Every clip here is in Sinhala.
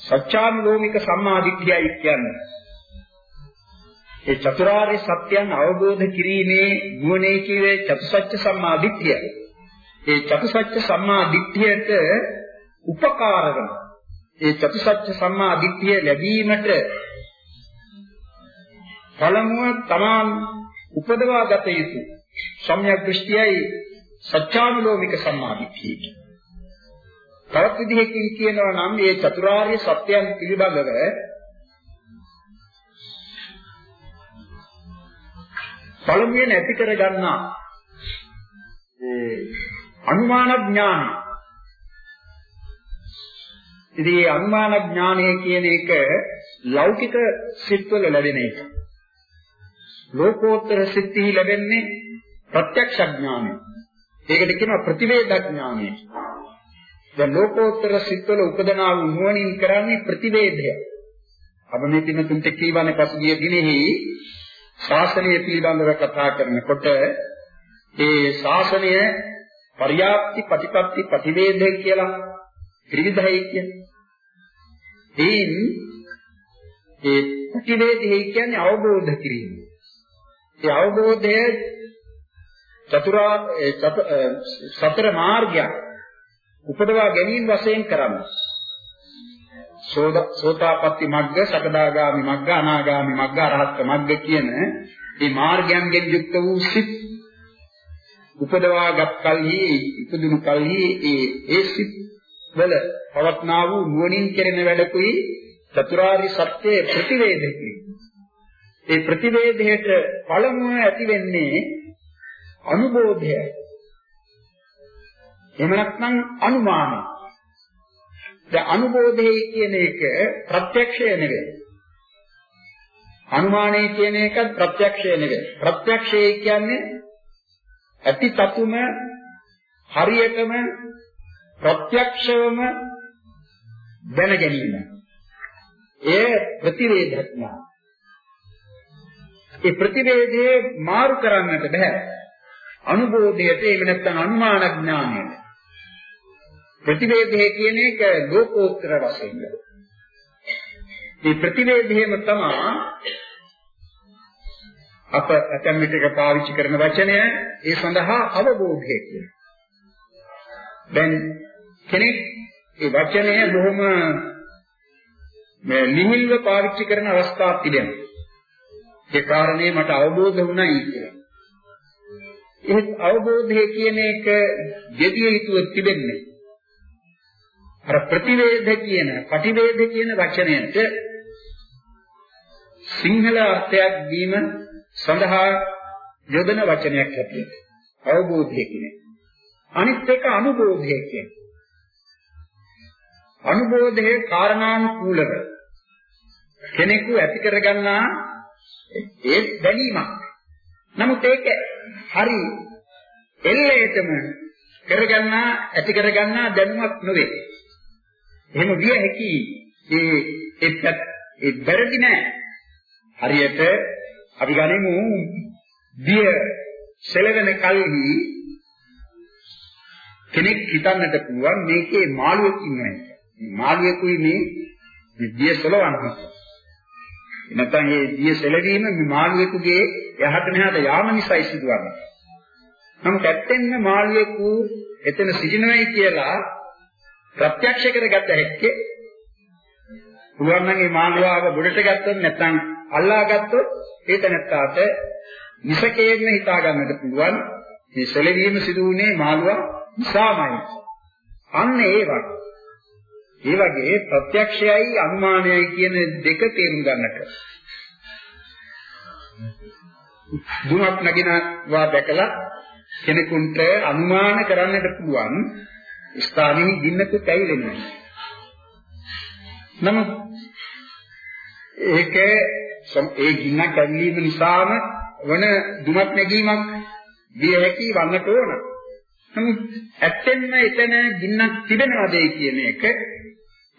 සත්‍යානුලෝමික සම්මාදිට්ඨියයි කියන්නේ. ඒ චතුරාර්ය සත්‍යයන් අවබෝධ කිරීමේ නුවණේ කියවේ චතුසත්‍ය සම්මාදිට්ඨිය. ඒ චතුසත්‍ය සම්මාදිට්ඨියට උපකාර වෙන. ඒ චතුසත්‍ය සම්මාදිට්ඨිය ලැබීමට පළමුව තමන් උපදවා ගත යුතු සම්‍යක් දෘෂ්ටියයි සත්‍යානුලෝමික සම්මාදිට්ඨිය. තවත් විදිහකින් කියනවා නම් මේ චතුරාර්ය සත්‍යයන් පිළිබඳව පළමුවෙන් ඇති කර ගන්නා ඒ අනුමාන ඥානය. ඉතින් මේ අනුමාන ඥානය කියන එක ලෞකික සිත්වල ලැබෙන එක. ලෝකෝත්තර සිත්හි ලැබෙන්නේ ප්‍රත්‍යක්ෂ ඥානය. ඒකට කියනවා ප්‍රතිවේද ඥානය. දැන් ලෝකෝත්තර සිත්වල උපදනා වූ නුවණින් කරන්නේ ප්‍රතිවේදය. අප මේ දින තුන්ට කීවනේ පසුගිය දිනෙහි ශාසනය පිළිබඳව කතා කරනකොට ඒ ශාසනය පරියාප්ති ප්‍රතිපත්ති ප්‍රතිවේදය කියලා ත්‍රිවිධයි කියන්නේ. එයින් ඒ ප්‍රතිවේදය කියන්නේ අවබෝධ කිරීම. ඒ අවබෝධය චතුරා සතර මාර්ගයක් උපදවා ගැනීම වශයෙන් කරන්නේ. සෝතාපට්ටි මග්ග, සකදාගාමි මග්ග, අනාගාමි මග්ග, අරහත් මග්ග කියන මේ මාර්ගයන්ගෙන් යුක්ත වූ සිත් උපදවාගත් කල්හි, ඉපදුණු කල්හි ඒ ඒ සිත් වල පවත්නා වූ නුවණින් කෙරෙන වැඩකුයි චතුරාර්ය සත්‍ය ප්‍රතිවේදකයි. ඒ ප්‍රතිවේදයට පළමුව ඇති වෙන්නේ අනුබෝධයයි. එහෙම නැත්නම් අනුමානයි. දැන් අනුබෝධය කියන එක ප්‍රත්‍යක්ෂය නෙවෙයි. අනුමානය කියන එක ප්‍රත්‍යක්ෂය නෙවෙයි. ප්‍රත්‍යක්ෂය කියන්නේ ඇති තතුම හරියටම ප්‍රත්‍යක්ෂවම දැන ගැනීම. ඒ ප්‍රතිවේධඥා. ඒ ප්‍රතිවේධයේ මාරු කරන්නට බෑ. අනුබෝධයට එහෙම නැත්නම් අනුමාන ඥානයට. ප්‍රතිවේධය කියන එක ලෝකෝත්තර වශයෙන්. මේ ප්‍රතිවේධයම තමයි අප ඇතැම් විටක පාවිච්චි කරන වචනය ඒ සඳහා අවබෝධය කියන්නේ. දැන් කෙනෙක් ඒ වචනය බොහොම මේ නිහිල්ව පාවිච්චි කරන අවස්ථාවක් තිබෙනවා. ඒ කාරණේ මට අවබෝධ වුණයි කියලා. ඒ අවබෝධය කියන එක යෙදිය යුතුව තිබෙන්නේ. අර ප්‍රතිවේද කියන, පටිවේද කියන වචනයට සිංහල අර්ථයක් දීම සඳහා යොදන වචනයක් හැටියට අවබෝධය කියන්නේ. අනිත් එක අනුබෝධය කියන්නේ. අනුබෝධයේ කාරණානුකූලව කෙනෙකු ඇති කරගන්නා ඒ දැනීමක්. නමුත් ඒක හරි එල්ලේටම කරගන්නා ඇති කරගන්නා දැනුමක් නෙවෙයි. එහෙම විය හැකි ඒ ඒත් ඒ වැරදි නෑ. හරියට අපි ගනිමු දිය සෙලවෙන කල්හි කෙනෙක් හිතන්නට පුළුවන් මේකේ මාළුවෙක් ඉන්නවා කියලා. මාළුවෙකුයි මේ දිය සෙලවන්නේ. නැත්නම් මේ දිය සෙලවීම මේ මාළුවෙකුගේ යහත මෙහාට යාම නිසා සිදුවන්නේ. නමුත් ඇත්තෙන්ම මාළුවෙකු එතන සිටිනවයි කියලා ප්‍රත්‍යක්ෂ කරගත හැක්කේ පුළුවන් නම් මේ මාළුවාව ගොඩට ගත්තොත් නැත්නම් අල්ලා ගත්තොත් ඒ තැනත්තාට නිසකයෙන්ම හිතා ගන්නට පුළුවන් මේ සැලවීම සිදු වුණේ මාළුවා නිසාමයි. අන්න ඒ වගේ. ඒ වගේ ප්‍රත්‍යක්ෂයයි අනුමානයයි කියන දෙක තේරුම් ගන්නට. දුමක් නගිනවා දැකලා කෙනෙකුට අනුමාන කරන්නට පුළුවන් ස්ථානෙහි ගින්නකුත් ඇවිලෙනවා. නමුත් ඒක ඒ ගින්නක් ඇවිලීම නිසාම වන දුමක් නැගීමක් විය හැකි වන්නට ඕන. නමුත් ඇත්තෙන්ම එතන ගින්නක් තිබෙනවද කියන එක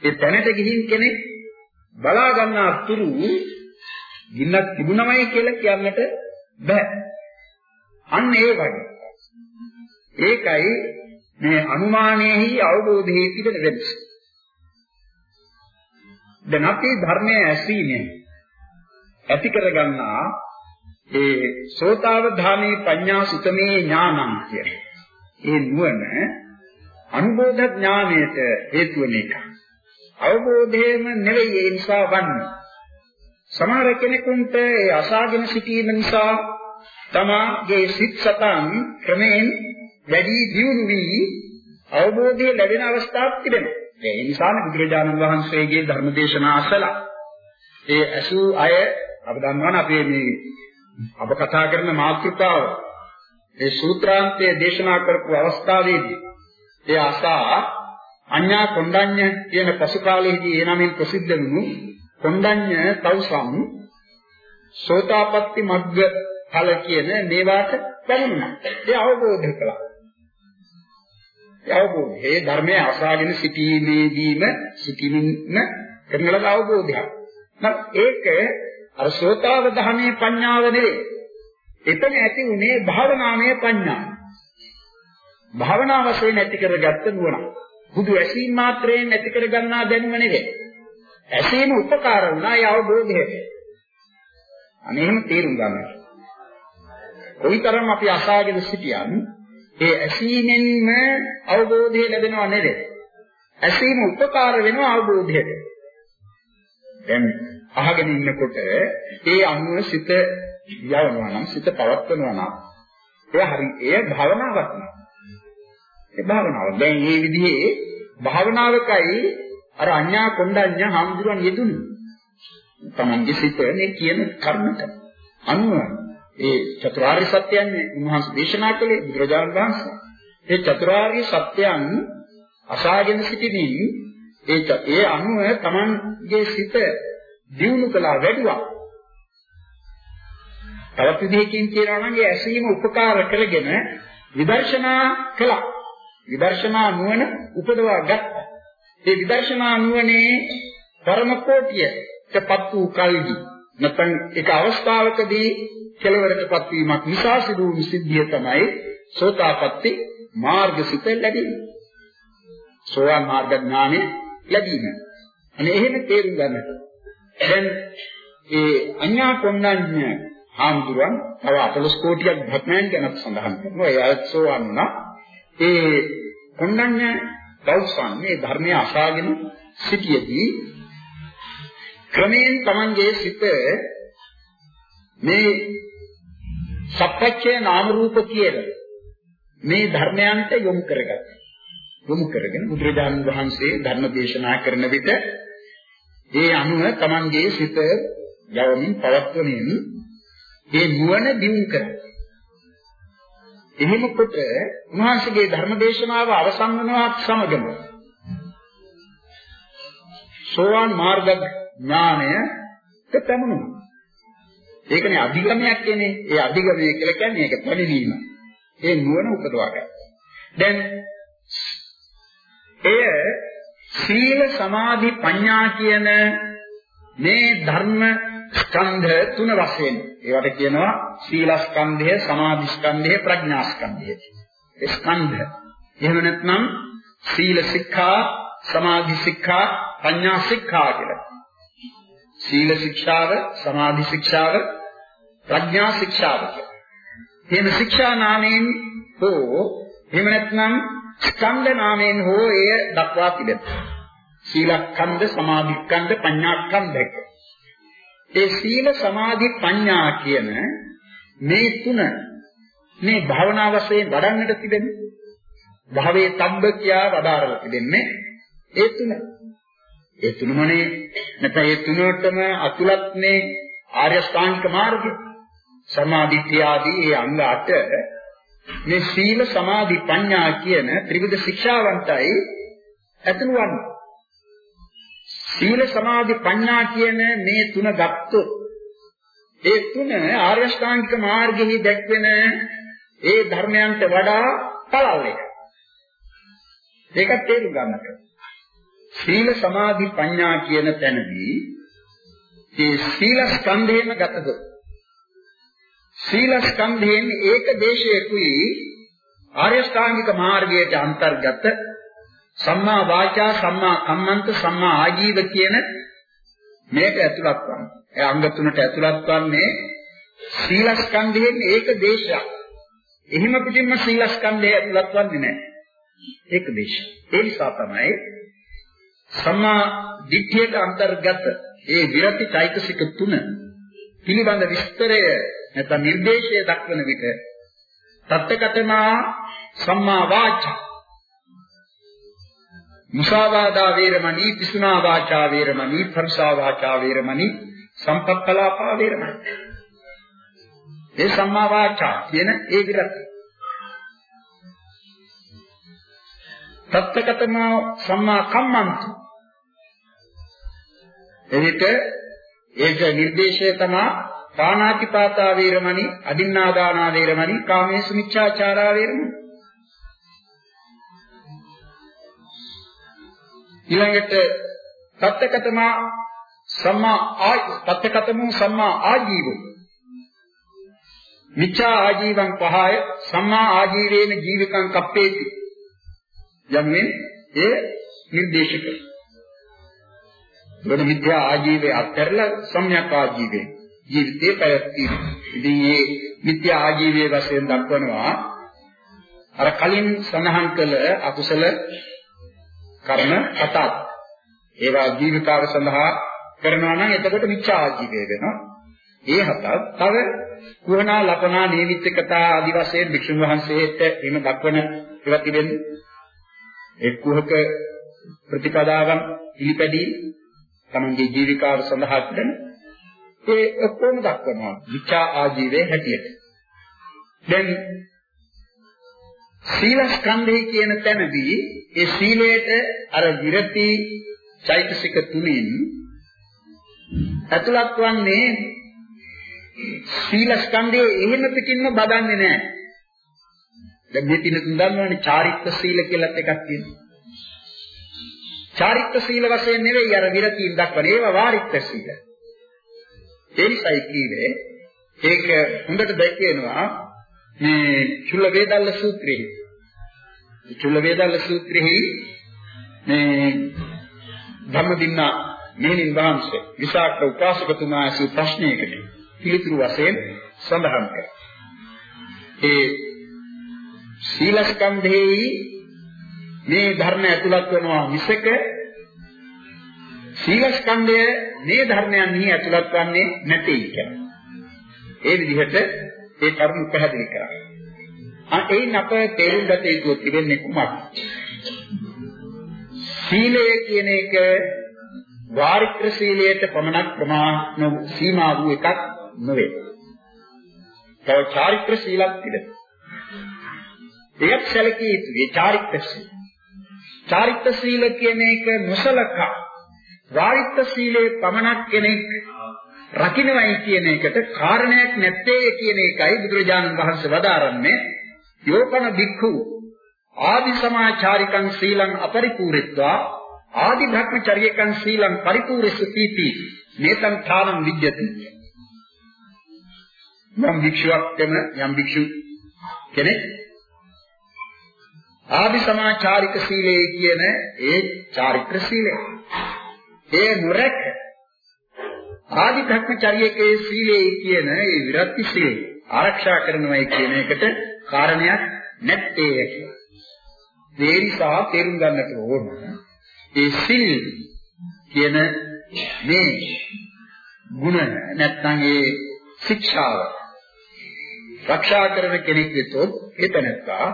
ඒ තැනට ගිහින් කෙනෙක් බලා ගන්නා තුරු ගින්නක් තිබුණමයි කියලා කියන්නට බෑ. අන්න ඒ වගේ. ඒකයි මේ අනුමානයේහි අවබෝධයේ පිටට වෙනස. දැන් අපි ධර්මයේ ඇසීමෙන් ඇති කරගන්නා ඒ සෝතාවධානී පඤ්ඤා සුතමේ ඥානං කියන්නේ. ඒ නුවණ අනුබෝධ ඥානයට හේතු වෙන එක. අවබෝධයම නෙවෙයි ඒ නිසා වන්නේ. සමහර කෙනෙකුට ඒ අසාගෙන සිටීම නිසා තමාගේ සිත් සතන් ක්‍රමෙන් වැඩි දියුණු වී අවබෝධය ලැබෙන අවස්ථාවක් තිබෙනවා. ඒ නිසාම බුදුරජාණන් වහන්සේගේ ධර්ම දේශනා අසලා ඒ අසු අය අප දන්නවනේ අපේ මේ අප කතා කරන මාතෘකාව ඒ සූත්‍රාන්තයේ දේශනා කරපු අවස්ථාවේදී ඒ අසා අඤ්ඤා කොණ්ඩඤ්ඤ කියන පසු කාලයේදී ඒ නමින් ප්‍රසිද්ධ වුණු කොණ්ඩඤ්ඤ තවුසම් සෝතාපට්ටි මග්ග ඵල කියන මේවාට පැමිණුණා. ඒ අවබෝධ කළා. ඒ අවබෝධය ධර්මයේ අසාගෙන සිටීමේදීම සිටීමෙන්න කරන ලද අවබෝධයක්. නම් ඒක අර සෝතාවධානයේ පඤ්ඤාව නෙවෙයි. එතන ඇති උනේ භාවනාමය පඤ්ඤාව. භාවනා වශයෙන් ඇති කරගත්ත නුවණ. බුදු ඇසීම මාත්‍රයෙන් ඇති කරගන්නා දැනුම නෙවෙයි. ඇසීම උපකාර වුණා ඒ අවබෝධයට. අනේ එහෙම තේරුම් ගන්න. කොයිතරම් අපි අසාගෙන සිටියන් ඒ ඇසීමෙන්ම අවබෝධය ලැබෙනව නෙවෙයි. ඇසීම උපකාර වෙනවා අවබෝධයට. දැන් අහගෙන ඉන්නකොට ඒ අනුව සිත යවනවා නම් සිත පවත්වනවා නම් ඒ හරි ඒ භාවනාවක් නේ. ඒ භාවනාව. දැන් මේ විදිහේ භාවනාවකයි අර අඤ්ඤා කොණ්ඩඤ්ඤ හාමුදුරන් යෙදුනේ. තමන්ගේ සිත මේ කියන කර්මත අනුව ඒ චතුරාර්ය සත්‍යයන් උන්වහන්සේ දේශනා කළේ බුදුරජාණන් වහන්සේ. ඒ චතුරාර්ය සත්‍යයන් අසාගෙන සිටිනින් ඒ ඒ අනුව තමන්ගේ සිත දියුණු කළා වැඩුවා. තවත් විදිහකින් කියනවා නම් ඒ ඇසීම උපකාර කරගෙන විදර්ශනා කළා. විදර්ශනා නුවණ උපදවා ගත්තා. ඒ විදර්ශනා නුවණේ පරම කෝටියටපත් වූ කල්හි නැත්නම් ඒක අවස්ථාවකදී කෙලවරටපත් වීමක් නිසා සිදු වූ සිද්ධිය තමයි සෝතාපට්ටි මාර්ගසිත ලැබීම. සෝවාන් මාර්ග ඥානෙ ලැබීම. අනේ එහෙම තේරුම් ගන්නට. දැන් ඒ අඤ්ඤා කොණ්ණඤ්ඤ හාමුදුරන් තව 14 කෝටියක් භක්මයන් ගැන සඳහන් කරනවා. ඒ අයත් සෝවාන් වුණා. ඒ කොණ්ණඤ්ඤ දවසන් මේ ධර්මය අසාගෙන සිටියේදී ක්‍රමයෙන් Tamanගේ සිත මේ සත්‍යච්ඡේ නාම රූප කියන මේ ධර්මයන්ට යොමු කරගත්තා. යොමු කරගෙන බුදුරජාණන් වහන්සේ ධර්ම දේශනා කරන විට ඒ අනුව Tamanගේ සිත යවමින් පවත්වමින් ඒ නුවණ දිනු කරා. එහෙම කොට උන්වහන්සේගේ ධර්ම දේශනාව අවසන් වනවත් සමගම සෝවාන් මාර්ග ඥානය තෙතමුණා. ඒකනේ අධිගමයක් කියන්නේ. ඒ අධිගමය කියලා කියන්නේ ඒක පැමිණීම. ඒ නුවණ උපදවා ගන්න. දැන් එය සීල සමාධි ප්‍රඥා කියන මේ ධර්ම ස්කන්ධ තුන වශයෙන් ඒවට කියනවා සීලස්කන්ධය, සමාධිස්කන්ධය, ප්‍රඥාස්කන්ධය. ස්කන්ධ. එහෙම නැත්නම් සීල සික්ඛා, සමාධි සික්ඛා, ප්‍රඥා සික්ඛා කියලා. සීල ශික්ෂාව, සමාධි ශික්ෂාව, ප්‍රඥා ශික්ෂාව කියලා. එහෙම ශික්ෂා නාමයෙන් හෝ එහෙම නැත්නම් ස්කන්ධ නාමයෙන් හෝ එය දක්වා තිබෙනවා. සීලස්කන්ධ, සමාධිස්කන්ධ, ප්‍රඥාස්කන්ධ ඒ සීල සමාධි ප්‍රඥා කියන මේ තුන මේ භාවනා වශයෙන් වඩන්නට තිබෙන්නේ භාවයේ තබ්බ කියා වදාරලා තිබෙන්නේ ඒ තුන. ඒ තුනමනේ නැත්නම් ඒ තුනටම අතුලත්නේ ආර්ය ශ්‍රාන්තික මාර්ගය. සමාධි ආදී ඒ අංග 8 මේ සීල සමාධි ප්‍රඥා කියන ත්‍රිවිධ ශික්ෂාවන්තයි ඇතුළු වන්නේ. සීල සමාධි ප්‍රඥා කියන මේ තුන ගත්තොත් ඒ තුන ආර්ය ශ්‍රාන්තික මාර්ගෙහි දැක්වෙන ඒ ධර්මයන්ට වඩා පළල් එක. ඒකත් තේරුම් ගන්නට. සීල සමාධි ප්‍රඥා කියන තැනදී ඒ සීල ස්කන්ධේම ගතද සීල ස්කන්ධයෙන් ඒක දේශයකුයි ආර්ය ශ්‍රාංගික මාර්ගයට අන්තර්ගත සම්මා වාචා සම්මා කම්මන්ත සම්මා ආජීව කියන මේක ඇතුළත් වන්නේ. ඒ අංග තුනට ඇතුළත් වන්නේ සීලස්කන්ධයෙන් ඒක දේශයක්. එහෙම පිටින්ම සීලස්කන්ධය ඇතුළත් වන්නේ නැහැ. ඒක දේශය. ඒ නිසා තමයි සම්මා දිට්ඨියට අන්තර්ගත ඒ විරති චෛතසික තුන පිළිබඳ විස්තරය නැත්නම් නිර්දේශය දක්වන විට තත්ත්කතමා සම්මා වාචා. මුසාවාදා වේරමණී පිසුනා වාචා වේරමණී පරසා වාචා වේරමණී සම්පක්කලාපා වේරමණී. ඒ සම්මා වාචා කියන ඒ විරති. තත්ත්කතමා සම්මා කම්මන්ත. එවිට ඒක නිර්දේශය තමයි පාණාතිපාතා වේරමණී අදින්නාදානා වේරමණී කාමේසු මිච්ඡාචාරා වේරමණී. ඊළඟට සත්‍යකතමා සම්මා ආයි සත්‍යකතමු සම්මා ආජීවෝ. මිච්ඡා ආජීවං පහය සම්මා ආජීවේන ජීවිකං කප්පේති. යන්නේ ඒ නිර්දේශක. වල මිත්‍යා ආජීවයේ අත්හැරලා සම්‍යක් ආජීවයේ ජීවිතේ පැවැත්වීම. ඉතින් මේ මිත්‍යා ආජීවයේ වශයෙන් දක්වනවා අර කලින් සඳහන් කළ අකුසල කර්ම හතක්. ඒවා ජීවිකාව සඳහා කරනවා නම් එතකොට මිච්ඡා ආජීවය වෙනවා. ඒ හතක් තව කුහනා ලපනා නීමිත්තිකතා ආදි වශයෙන් වික්ෂුන් වහන්සේට එම දක්වන ඒවා තිබෙන්නේ. ඒ කුහක ප්‍රතිපදාවන් පිළිපැදී තමන්ගේ ජීවිකාව සඳහා කරන ඒ ඔක්කොම දක්වනවා විචා ආජීවයේ හැටියට. දැන් සීල ස්කන්ධය කියන තැනදී ඒ සීලයට අර විරති චෛතසික තුලින් ඇතුළත් වන්නේ සීල ස්කන්ධයේ එහෙම පිටින්ම බදන්නේ නැහැ. දැන් මේ පිටින් දන්නවනේ චාරිත්‍ර සීල කියලත් එකක් තියෙනවා. චාරිත්‍ර සීල වශයෙන් නෙවෙයි අර විරතියෙන් දක්වන ඒවා වාරිත්‍ර සීල. ඒ නිසායි කීවේ ඒක හොඳට දැක්වෙනවා මේ චුල්ල වේදල්ල සූත්‍රයේ. චුල්ල වේදල්ල සූත්‍රයේ මේ ධම්මදින්න මෙහෙණින් වහන්සේ විසාක උපාසකතුමා අසු ප්‍රශ්නයකට පිළිතුරු වශයෙන් සඳහන් කරා. ඒ සීලස්කන්ධෙහි මේ ධර්ම ඇතුළත් වෙනවා මිසක සීලස්කන්ධය මේ ධර්මයන්හි ඇතුළත් වන්නේ නැtei කියලා. ඒ විදිහට ඒ කරුණු පැහැදිලි කරා. ආ එයින් අප තේරුම් ගත යුතු තිබෙන්නේ කුමක්ද? සීලය කියන එක වාරිත්‍ර සීලයට පමණක් ප්‍රමාණ සීමා වූ එකක් නෙවෙයි. තව චාරිත්‍ර සීලක් තිබෙනවා. ඒත් සැලකී යුතුයි චාරිත්‍ර සීල. චාරිත්‍ර සීල කියන එක නොසලකා වාරිත්‍ර සීලේ පමණක් කෙනෙක් රකින්නයි කියන එකට කාරණයක් නැත්තේ කියන එකයි බුදුරජාණන් වහන්සේ වදාරන්නේ. යෝපන භික්ඛු ආදි සමාචාරිකං සීලං අපරිපූර්ණත්වා ආදි භ්‍රමචර්යකං සීලං පරිපූර්ණස්ස තීති. මේතං ථානං විජ්ජති. යම් භික්ෂුවක් වෙන යම් භික්ෂු කෙනෙක් ආදි සමාචාරික සීලය කියන ඒ චාරිත්‍ර සීලය. ඒ නොරැක ආදි භ්‍රමචර්යකේ සීලේ කියන ඒ විරක්ති සීලය ආරක්ෂා කරනවායි කියන එකට කාරණයක් නැත්තේ කියලා. ඒ නිසා තේරුම් ගන්නට ඕන. ඒ සිල් කියන මේ ගුණ නැත්නම් ඒ ශික්ෂාව රක්ෂා කරන කෙනෙක් වෙතොත් එතනත්තා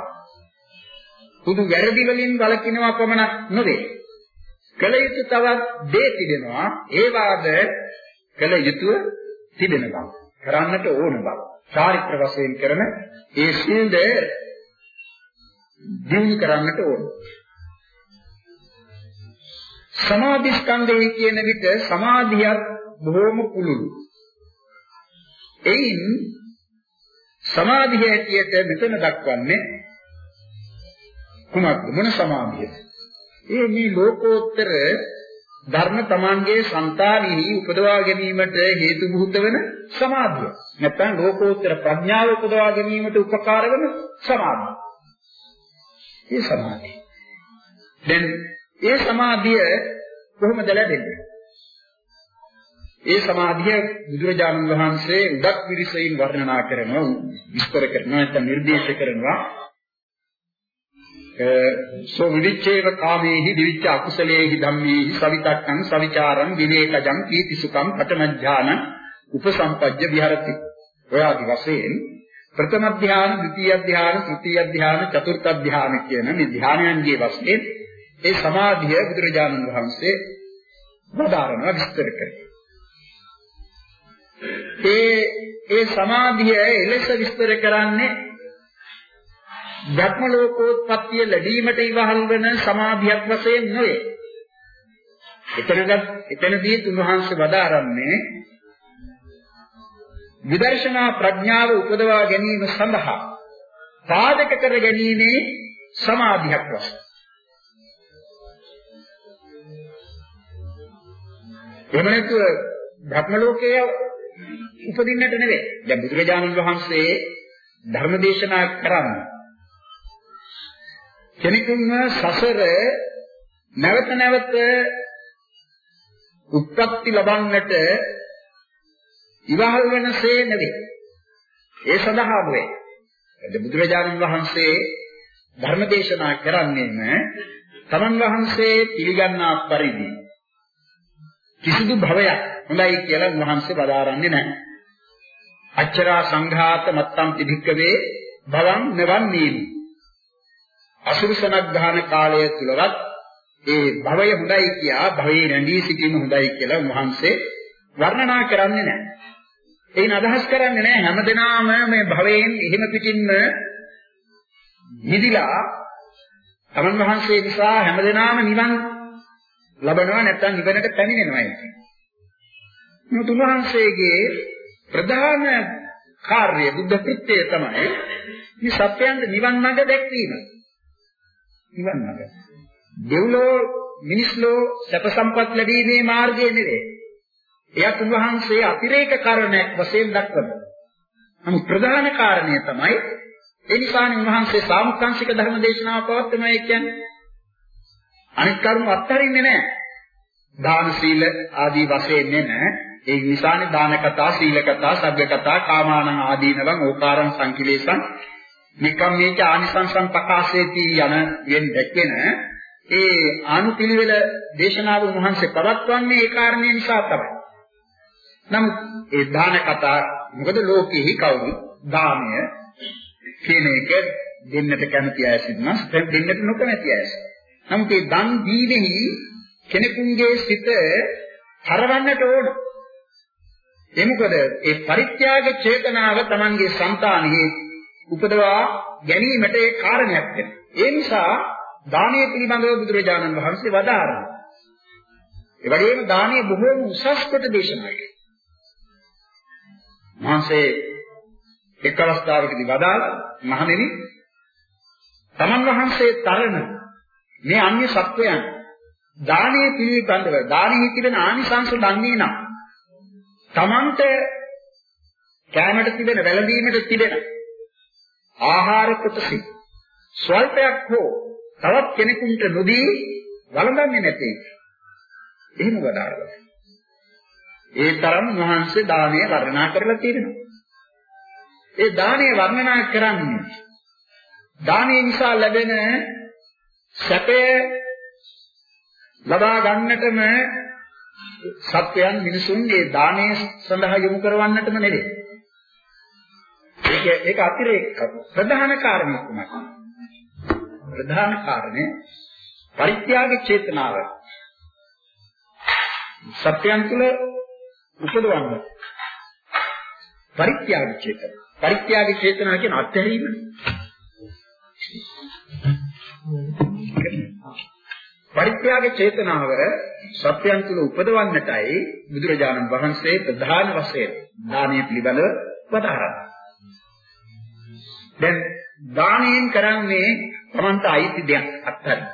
පුදු වැරදි වලින් වළකිනවා පමණක් නෙවෙයි කළ යුතු තවත් දේ තිබෙනවා. ඒ වාද කළ යුතුව තිබෙන බව. කරන්නට ඕන බව. චාරිත්‍ර වශයෙන් කරන ඒ සිල්ද දිනු කරන්නට ඕන. සමාධි ස්කන්ධය කියන විට සමාධියත් බොහොම පුළුල්. එයින් සමාධිය ඇටියට මෙතන දක්වන්නේ කුමක්ද? මොන සමාධියද? ඒ මේ ලෝකෝත්තර ධර්ම Tamanගේ సంతානෙහි උපදවා ගැනීමට හේතු බුත වෙන සමාධිය. නැත්නම් ලෝකෝත්තර ප්‍රඥාව උපදවා ගැනීමට උපකාර වෙන සමාධිය. ඒ සමාධිය. දැන් ඒ සමාධිය කොහොමද ලැබෙන්නේ? ඒ සමාධිය බුදුරජාණන් වහන්සේ උදක් විරිසෙයින් වර්ණනා කරනවා විස්තර කරනවා නැත්නම් නිර්දේශ කරනවා සෝ විවිච්ඡේව කාමේහි දිවිච්ඡ අකුසලේහි ධම්මේහි සවිතක්කං සවිචාරං විවේකජං කීතිසුකම් පඨමඥාන උපසම්පජ්ජ විහරති ඔය ආදි වශයෙන් ප්‍රථම ධ්‍යාන, ද්විතීය ධ්‍යාන, තෘතීය ධ්‍යාන, චතුර්ථ ධ්‍යාන කියන මේ ධ්‍යානයන්ගේ වශයෙන් ඒ සමාධිය බුදුරජාණන් වහන්සේ වදාරනවා විස්තර කරනවා. ඒ ඒ සමාධිය එලෙස විස්තර කරන්නේ ධර්ම ලෝකෝත්පත්තිය ලැබීමට ඉවහල් වෙන සමාධියක් වශයෙන් නෙවෙයි. එතනද එතනදී තුන්වහන්සේ වදාරන්නේ විදර්ශනා ප්‍රඥාව උපදවා ගැනීම සඳහා සාධක කර ගැනීමේ සමාධියක් වශයෙන්. එහෙම නැතුව භ්‍රම ලෝකයේ උපදින්නට නෙවෙයි. දැන් බුදුරජාණන් වහන්සේ ධර්ම දේශනා කරන්නේ කෙනෙකුන්ව සසර නැවත නැවත උත්පත්ති ලබන්නට ඉවහල් වෙනසේ නෙවෙයි. ඒ සඳහා නෙවෙයි. එද බුදුරජාණන් වහන්සේ ධර්ම දේශනා කරන්නේම තමන් වහන්සේ පිළිගන්නා පරිදි කිසිදු භවයක් හොඳයි කියලා උන්වහන්සේ බදාරන්නේ නැහැ. අච්චරා සංඝාත මත්තම් තිභික්කවේ භවං නවන්නේමි. අසුරසනග්ධාන කාලය තුලවත් ඒ භවය හොඳයි කියා භවයේ රැඳී සිටීම හොඳයි කියලා උන්වහන්සේ වර්ණනා කරන්නේ නැහැ. ඒන අදහස් කරන්නේ නැහැ හැමදෙනාම මේ භවයෙන් එහෙම පිටින්ම නිදිලා තමන් වහන්සේ නිසා හැමදෙනාම නිවන් ලබනවා නැත්නම් නිවනට පැමිණෙනවා කියන්නේ. මුතුන් වහන්සේගේ ප්‍රධාන කාර්යය බුද්ධ කෘත්‍යය තමයි මේ සත්‍යයන්ට නිවන් මඟ දැක්වීම. නිවන් මඟ. දෙව්ලෝ මිනිස්ලෝ සැප සම්පත් ලැබීමේ මාර්ගය නෙවේ. එයත් උන්වහන්සේ අතිරේක කාරණයක් වශයෙන් දක්වනවා. නමුත් ප්‍රධාන කාරණය තමයි ඒ නිසානේ උන්වහන්සේ සාමුක්ඛංශික ධර්ම දේශනාව පවත්වනවා කියන්නේ. අනිත් කරුණු අත්හරින්නේ නැහැ. දාන සීල ආදී වශයෙන් නෙන ඒ නිසානේ දාන කතා, සීල කතා, සග්ග කතා, කාමානං ආදීනවං ඕකාරං සංකිලේසං නිකම්මේච ආනිසංසං පකාශේති යන යෙන් දැක්වෙන ඒ ආනුපිළිවෙල දේශනාව උන්වහන්සේ පවත්වන්නේ ඒ කාරණේ නිසා තමයි. නමුත් ඒ දාන කතා මොකද ලෝකෙහි කවුරු දානය කියන එක දෙන්නට කැමති අය සිටිනවා දෙන්නට නොකමැති අය. නමුත් ඒ දන් දීමෙහි කෙනෙකුගේ සිත හරවන්නට ඕන. ඒ මොකද ඒ පරිත්‍යාග චේතනාව Tamanගේ సంతානෙහි උපදවා ගැනීමට ඒ කාරණයක් වෙනවා. ඒ නිසා දානය පිළිබඳව බුදුරජාණන් වහන්සේ වදාරනවා. ඒ වගේම දානය බොහෝම උසස් කොට දේශනා කළා. මහන්සේ එක් අවස්ථාවකදී වදාළා මහණෙනි තමන් වහන්සේ තරණ මේ අන්‍ය සත්වයන් දානයේ පිළිබඳව දානෙහි තිබෙන ආනිසංස දන්නේ නම් තමන්ට කැමරට තිබෙන වැළඳීමට තිබෙන ආහාර කොටසි ස්වල්පයක් හෝ තවත් කෙනෙකුට නොදී වළඳන්නේ නැtei. එහෙම වදාළා. ඒ තරම් මහන්සේ දානය වර්ණනා කරලා තියෙනවා. ඒ දානය වර්ණනා කරන්නේ දානය නිසා ලැබෙන සැපය ලබා ගන්නටම සත්වයන් මිනිසුන්ගේ දානය සඳහා යොමු කරවන්නටම නෙවෙයි. ඒක ඒක අතිරේක ප්‍රධාන කාරණයක් තමයි. ප්‍රධාන කාරණේ පරිත්‍යාග චේතනාව. සත්‍යයන් තුළ උපදවන්න. පරිත්‍යාග චේතන. පරිත්‍යාග චේතනාව කියන අත්හැරීමනේ. පරිත්‍යාග චේතනාව සත්‍යයන් තුළ උපදවන්නටයි බුදුරජාණන් වහන්සේ ප්‍රධාන වශයෙන් දානීය පිළිබඳව වදාරන්නේ. දැන් දානයෙන් කරන්නේ තමන්ට අයිති දෙයක් අත්හරින්න.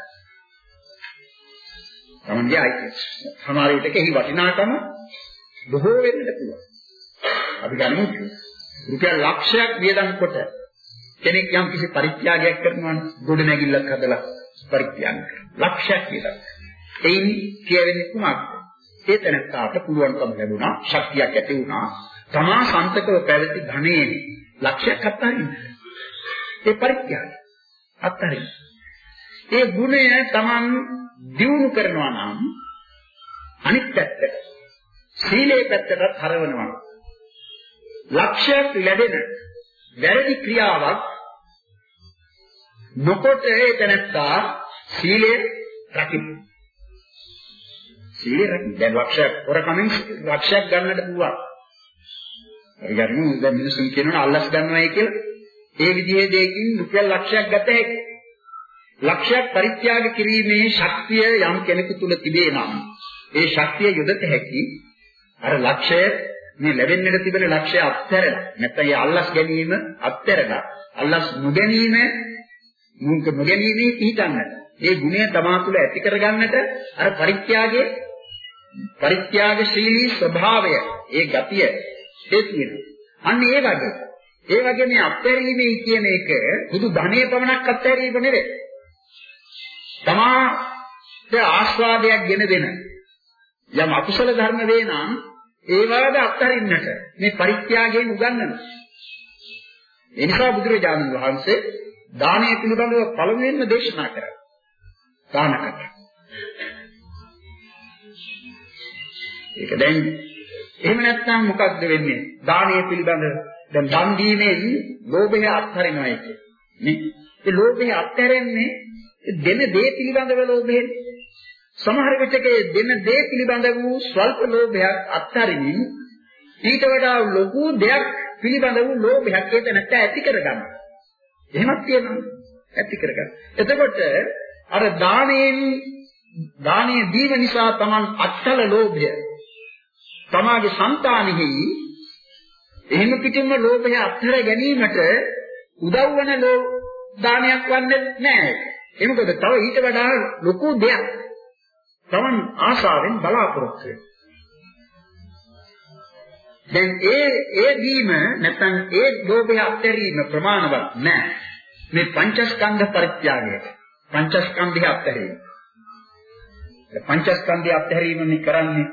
තමන්ගේ අයිති. සමහර විටක එහි වටිනාකම බොහෝ වෙන්නට පුළුවන්. අපි ගනිමු රුපියල් ලක්ෂයක් වියදම් කොට කෙනෙක් යම් කිසි පරිත්‍යාගයක් කරනවා ගොඩ නැගිල්ලක් හදලා පරිත්‍යාග කරනවා. ලක්ෂයක් කියලා. එයින් කියවෙන්නේ කුමක්ද? ඒ තැනට පුළුවන්කම ලැබුණා, ශක්තියක් ඇති වුණා. තමා සන්තකව පැවති ධනෙ ලක්ෂයක් අත්හරින්න. ඒ පරිත්‍යාගය අත්හරින්න. ඒ ගුණය Taman දියුණු කරනවා නම් අනිත් පැත්තට සීලේ පැත්තට හරවනවා. ලක්ෂයක් ලැබෙන වැරදි ක්‍රියාවක් නොකොට ඒ තැනත්තා සීලය රකින්න. සීලය රකින්න. දැන් ලක්ෂයක් හොරකමින් ලක්ෂයක් ගන්නට පුළුවන්. ඒ කියන්නේ දැන් මිනිසුන් කියනවා අල්ලස් ගන්නවයි කියලා. ඒ විදිහේ දෙයකින් රුපියල් ලක්ෂයක් ගත හැකියි. ලක්ෂයක් පරිත්‍යාග කිරීමේ ශක්තිය යම් කෙනෙකු තුල තිබේ නම් ඒ ශක්තිය යොදත හැකි අර ලක්ෂය මේ ලැබෙන්නට තිබෙන ලක්ෂය අත්හැරලා නැත්නම් ඒ අල්ලස් ගැනීම අත්හැරලා අල්ලස් නොගැනීම මුංක නොගැනීමේ පිහිටන්නට ඒ ගුණය තමා තුළ ඇති කරගන්නට අර පරිත්‍යාගයේ පරිත්‍යාගශීලී ස්වභාවය ඒ ගතිය හේතු වෙනවා අන්න ඒ වගේ ඒ වගේ මේ අත්හැරීමේ කියන එක බුදු ධනෙ පමණක් අත්හැරීම නෙවෙයි තමාට ආස්වාදයක් ගෙන දෙන යම් අකුසල ධර්ම වේ නම් ඒවාද අත්හරින්නට මේ පරිත්‍යාගයෙන් උගන්වනවා. ඒ නිසා බුදුරජාණන් වහන්සේ දානය පිළිබඳව පළමුවෙන්ම දේශනා කරා. දානකට. ඒක දැන් එහෙම නැත්නම් මොකක්ද වෙන්නේ? දානය පිළිබඳ දැන් දන් දීමෙන් ලෝභය අත්හරිනවා කියන්නේ. නේ? ඒ ලෝභය අත්හැරෙන්නේ දෙන දේ පිළිබඳව ලෝභයෙන් සමහර විටක දෙන දේ පිළිබඳ වූ ස්වල්ප ලෝභයක් අත්හරින්න ඊට වඩා ලොකු දෙයක් පිළිබඳ වූ ලෝභයක් ඒක නැත්නම් ඇති කරගන්න. එහෙමත් තියෙනවා. ඇති කරගන්න. එතකොට අර දාණයෙන් දානීය දීම නිසා Taman අත්කල ලෝභය තමාගේ సంతානෙහි එහෙම පිටින්ම ලෝභය අත්හැර ගැනීමට උදව් වන දානයක් වන්නේ නැහැ. ඒ මොකද තව ඊට වඩා ලොකු දෙයක් තමන් ආශාවෙන් බලාපොරොත්තු වෙනවා. දැන් ඒ ඒ දීම නැත්නම් ඒ ලෝභය අත්හැරීම ප්‍රමාණවත් නැහැ. මේ පංචස්කන්ධ පරිත්‍යාගය. පංචස්කන්ධය අත්හැරීම. පංචස්කන්ධය අත්හැරීමනේ කරන්නේ.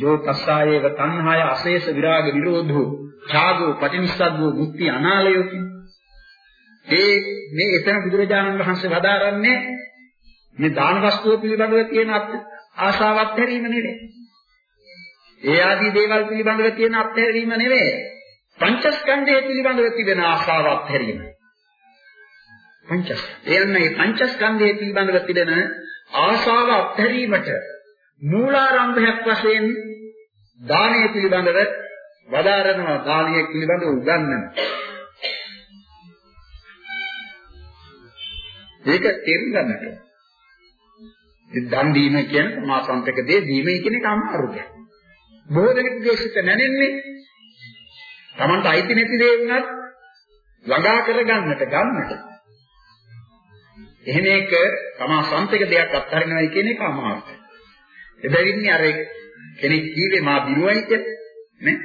යෝ තස්සායේව තණ්හාය අශේෂ විරාග විරෝධෝ ඡාගෝ පටිනිස්සග්ගෝ මුක්ති අනාලයෝ මේ මේ එතන බුදුරජාණන් වහන්සේ වදාරන්නේ මේ දාන වස්තුව පිළිබඳව තියෙන ආශාව අත්හැරීම නෙවෙයි. ඒ ආදී දේවල් පිළිබඳව තියෙන අත්හැරීම නෙවෙයි. පංචස්කන්ධය පිළිබඳව තිබෙන ආශාව අත්හැරීම. පංචස්. එයන්න මේ පංචස්කන්ධය පිළිබඳව තිබෙන ආශාව අත්හැරීමට මූලාරම්භයක් වශයෙන් දානය පිළිබඳව වදාරනවා දානය පිළිබඳව උගන්වනවා. ඒක තේරුම් ගන්නට ඕන. දන් දීම කියන්නේ සමාසන්තක දේ දීමයි කියන එක අමාරු දෙයක්. බොහෝ දෙනෙකුගේ සිත නැනෙන්නේ Tamanට අයිති නැති දේ වුණත් ළඟා කරගන්නට ගන්නට. එහෙම එක සමාසන්තක දෙයක් අත්හරිනවයි කියන එක අමාරුයි. එබැවින් අර කෙනෙක් කීවේ මා දිනුවයි කියලා නේ?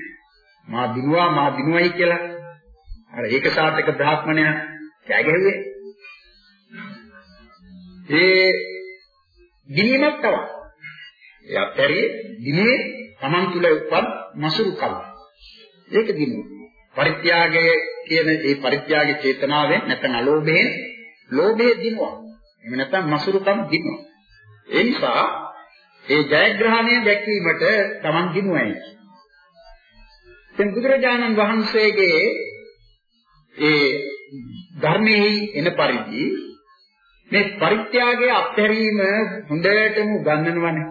මා දිනුවා මා දිනුවයි කියලා අර ඒක සාර්ථක බ්‍රාහ්මණයා කෑ ගැහුවේ. ඒ ගිනීමක් තමයි. ඒ අත්හැරියේ ගිනේ Taman තුල උපන් මසුරුකම. ඒක ගිනුව. පරිත්‍යාගය කියන ඒ පරිත්‍යාගයේ චේතනාවෙන් නැත්නම් අලෝභයෙන් ලෝභයේ දිනුවා. එහෙම නැත්නම් මසුරුකම් දිනුවා. ඒ නිසා ඒ ජයග්‍රහණය දැක්වීමට Taman දිනුවයි. දැන් බුදුරජාණන් වහන්සේගේ ඒ ධර්මයේ එන පරිදි මේ පරිත්‍යාගයේ අත්හැරීම හොඳටම උගන්වනවානේ.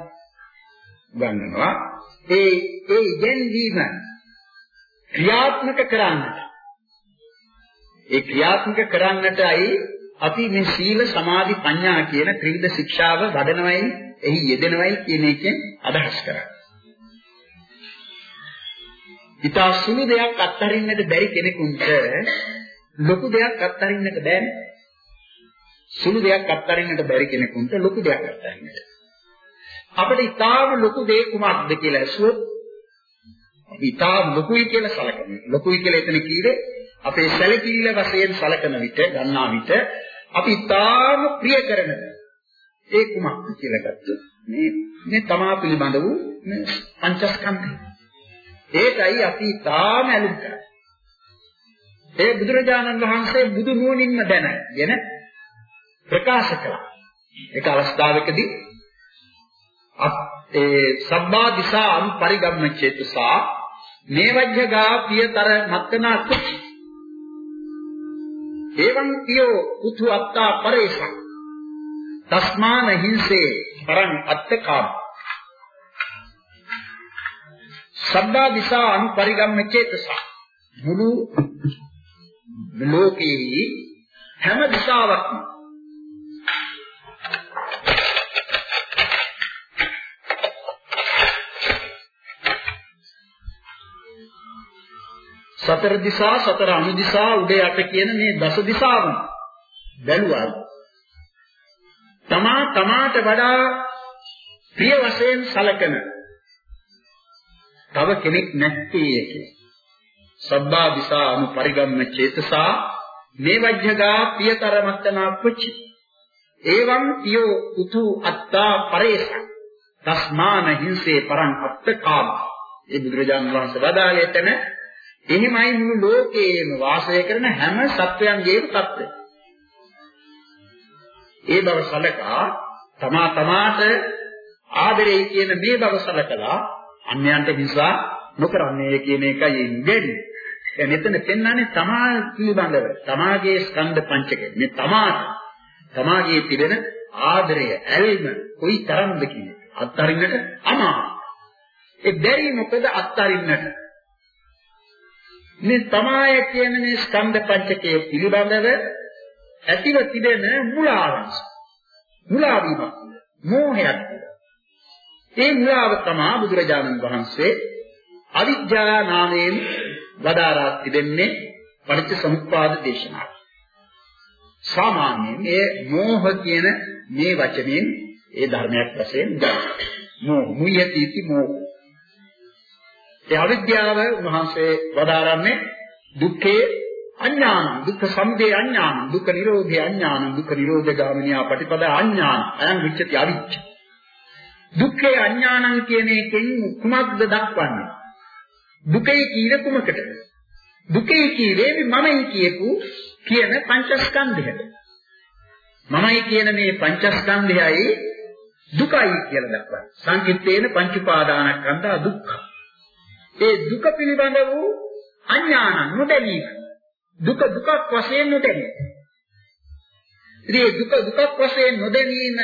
උගන්වනවා. ඒ ඒ ඉගෙනීම ක්‍රියාත්මක කරන්නට. ඒ ක්‍රියාත්මක කරන්නටයි අපි මේ සීල සමාධි ප්‍රඥා කියන ත්‍රිවිධ ශික්ෂාව වඩනවයි එහි යෙදෙනවයි කියන එකෙන් අදහස් කරන්නේ. ඊට සුළු දෙයක් අත්හරින්නට බැරි කෙනෙකුට ලොකු දෙයක් අත්හරින්නට බෑනේ. සුළු දෙයක් අත්හරින්නට බැරි කෙනෙකුට ලොකු දෙයක් අත්හරින්නට. අපිට ඊටාම ලොකු දෙයක් කුමක්ද කියලා ඇසුවොත් අපි ඊටාම ලොකුයි කියලා සැලකන්නේ. ලොකුයි කියලා එතන කීවේ අපේ සැලකිල්ල වශයෙන් සලකන විට ගන්නා විට අපි තාම ප්‍රිය කරන ඒ කුමක්ද කියලා ගත්තොත් මේ මේ තමා පිළිබඳ වූ පංචස්කන්ධය. ඒකයි අපි තාම ඇලුම් කරන්නේ. ඒ බුදුරජාණන් වහන්සේ බුදු නුවණින්ම දැනගෙන ප්‍රකාශ කළා. ඒක අවස්ථාවකදී ඒ සම්මා දිසා අනුපරිගම්ම චේතසා නේවජ්ජගා පියතර මත්තනා කුච්චි එවං පියෝ උතු අත්තා පරේසං තස්මාන හිංසේ පරං අත්තකාම. සබ්බා දිසා අනුපරිගම්ම චේතසා. මුළු ලෝකේ හැම දිශාවක්ම සතර දිසා සතර අනු දිසා උඩ යට කියන මේ දස දිසාවන් බැලුවා තමා තමාට වඩා ප්‍රිය වශයෙන් සලකන තව කෙනෙක් නැත්තේ කියලා. සබ්බා දිසා අනු පරිගම්ම චේතසා මේවජ්ජගා පියතරමත්තනා කුච්චි. එවං පියෝ උතු අත්තා පරේස. තස්මාන හිංසේ පරං අත්තකාම. ඒ බුදුරජාණන් වහන්සේ වදාළේ එතන එහෙමයි මුළු ලෝකයේම වාසය කරන හැම සත්වයන්ගේම தත්ත්වය. ඒ බව සලකා තමා තමාට ආදරේ කියන මේ බව සලකලා අන්‍යයන්ට හිංසා නොකරන්නේ කියන එකයි ඉන්නේ. දැන් මෙතන පෙන්වන්නේ තමා පිළිබඳව තමාගේ ස්කන්ධ පංචකය. මේ තමාට තමාගේ තිබෙන ආදරය, ඇල්ම කොයි තරම්ද කියන්නේ. අත්තරින්නට අමාරු. ඒ බැරි මොකද අත්තරින්නට? මේ තමාය කියන මේ ස්කන්ධ පංචකය පිළිබඳව ඇතිව තිබෙන මුලාවංශ. මුලා වීමක්. මෝහයක්. ඒ මුලාව තමයි බුදුරජාණන් වහන්සේ අවිද්‍යා නාමයෙන් වදාරා තිබෙන්නේ පටිච්ච සමුප්පාද දේශනාව. සාමාන්‍යයෙන් මේ මෝහ කියන මේ වචනයෙන් ඒ ධර්මයක් වශයෙන් ගන්න. මෝහ මුයතිති මෝහ ඒ අවිද්‍යාව උන්වහන්සේ වදාරන්නේ දුක්ඛේ අඥාන දුක්ඛ සමුදය අඥාන දුක්ඛ නිරෝධේ අඥාන දුක්ඛ නිරෝධ ගාමිනියා පටිපදා අඥාන අයං විච්ඡති අවිච්ඡ. දුක්ඛේ අඥානං කියන එකෙන් කුමක්ද දක්වන්නේ? දුකේ කීර කුමකටද දුකේ කීවේ මමයි කියපු කියන පංචස්කන්ධයට. මමයි කියන මේ පංචස්කන්ධයයි දුකයි කියලා දක්වන්නේ. සංකිට්ඨේන පංච උපාදානස්කන්ධා දුක්ඛ. ඒ දුක පිළිබඳ වූ අඥාන නොදැනීම. දුක දුකක් වශයෙන් නොදැනීම. ඉතින් දුක දුකක් වශයෙන් නොදැනීම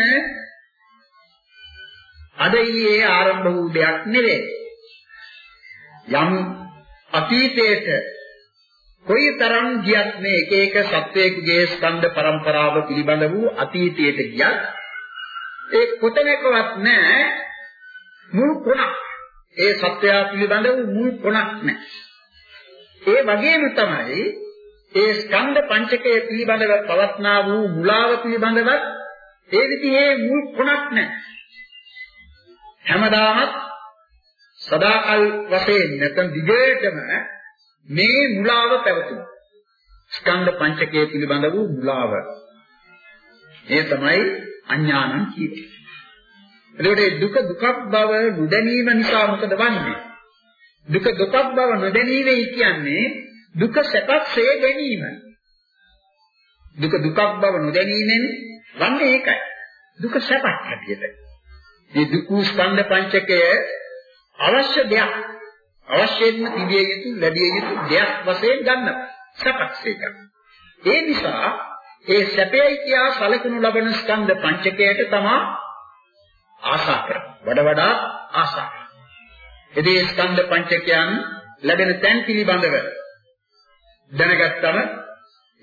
අද ඊයේ ආරම්භ වූ දෙයක් නෙවෙයි. යම් අතීතයේට කොයිතරම් ගියත් මේ එක එක සත්වයකගේ ස්කන්ධ පරම්පරාව පිළිබඳ වූ අතීතයට ගියත් ඒ කොතැනකවත් නැහැ මුල් කොනක් ඒ සත්‍යය පිළිබඳව මුල් කොනක් නැහැ. ඒ වගේම තමයි ඒ ස්කන්ධ පංචකය පිළිබඳව පවත්නා වූ මුලාව පිළිබඳව ඒ විදිහේ මුල් කොනක් නැහැ. හැමදාමත් සදාකල් වශයෙන් නැත්නම් දිගටම මේ මුලාව පැවතුණා. ස්කන්ධ පංචකය පිළිබඳ වූ මුලාව. ඒ තමයි අඥානං කියන්නේ. එතකොට දුක දුකක් බව නොදැනීම නිසා මොකද වන්නේ? දුක දුකක් බව නොදැනීමයි කියන්නේ දුක සැපක්සේ ගැනීම. දුක දුකක් බව නොදැනීමෙන් වන්නේ ඒකයි. දුක සැපක් හැටියට. මේ දුක් ස්කන්ධ පංචකය අවශ්‍ය දෙයක්. අවශ්‍යයෙන්ම තිබිය යුතු ලැබිය යුතු දෙයක් වශයෙන් ගන්න සැපක්සේ ගන්න. ඒ නිසා ඒ සැපයයි කියා සැලකනු ලබන ස්කන්ධ පංචකයට තමයි ආශා කරනවා. වඩා වඩා ආශා කරනවා. ඉතින් ස්කන්ධ පංචකයන් ලැබෙන තැන් පිළිබඳව දැනගත්තම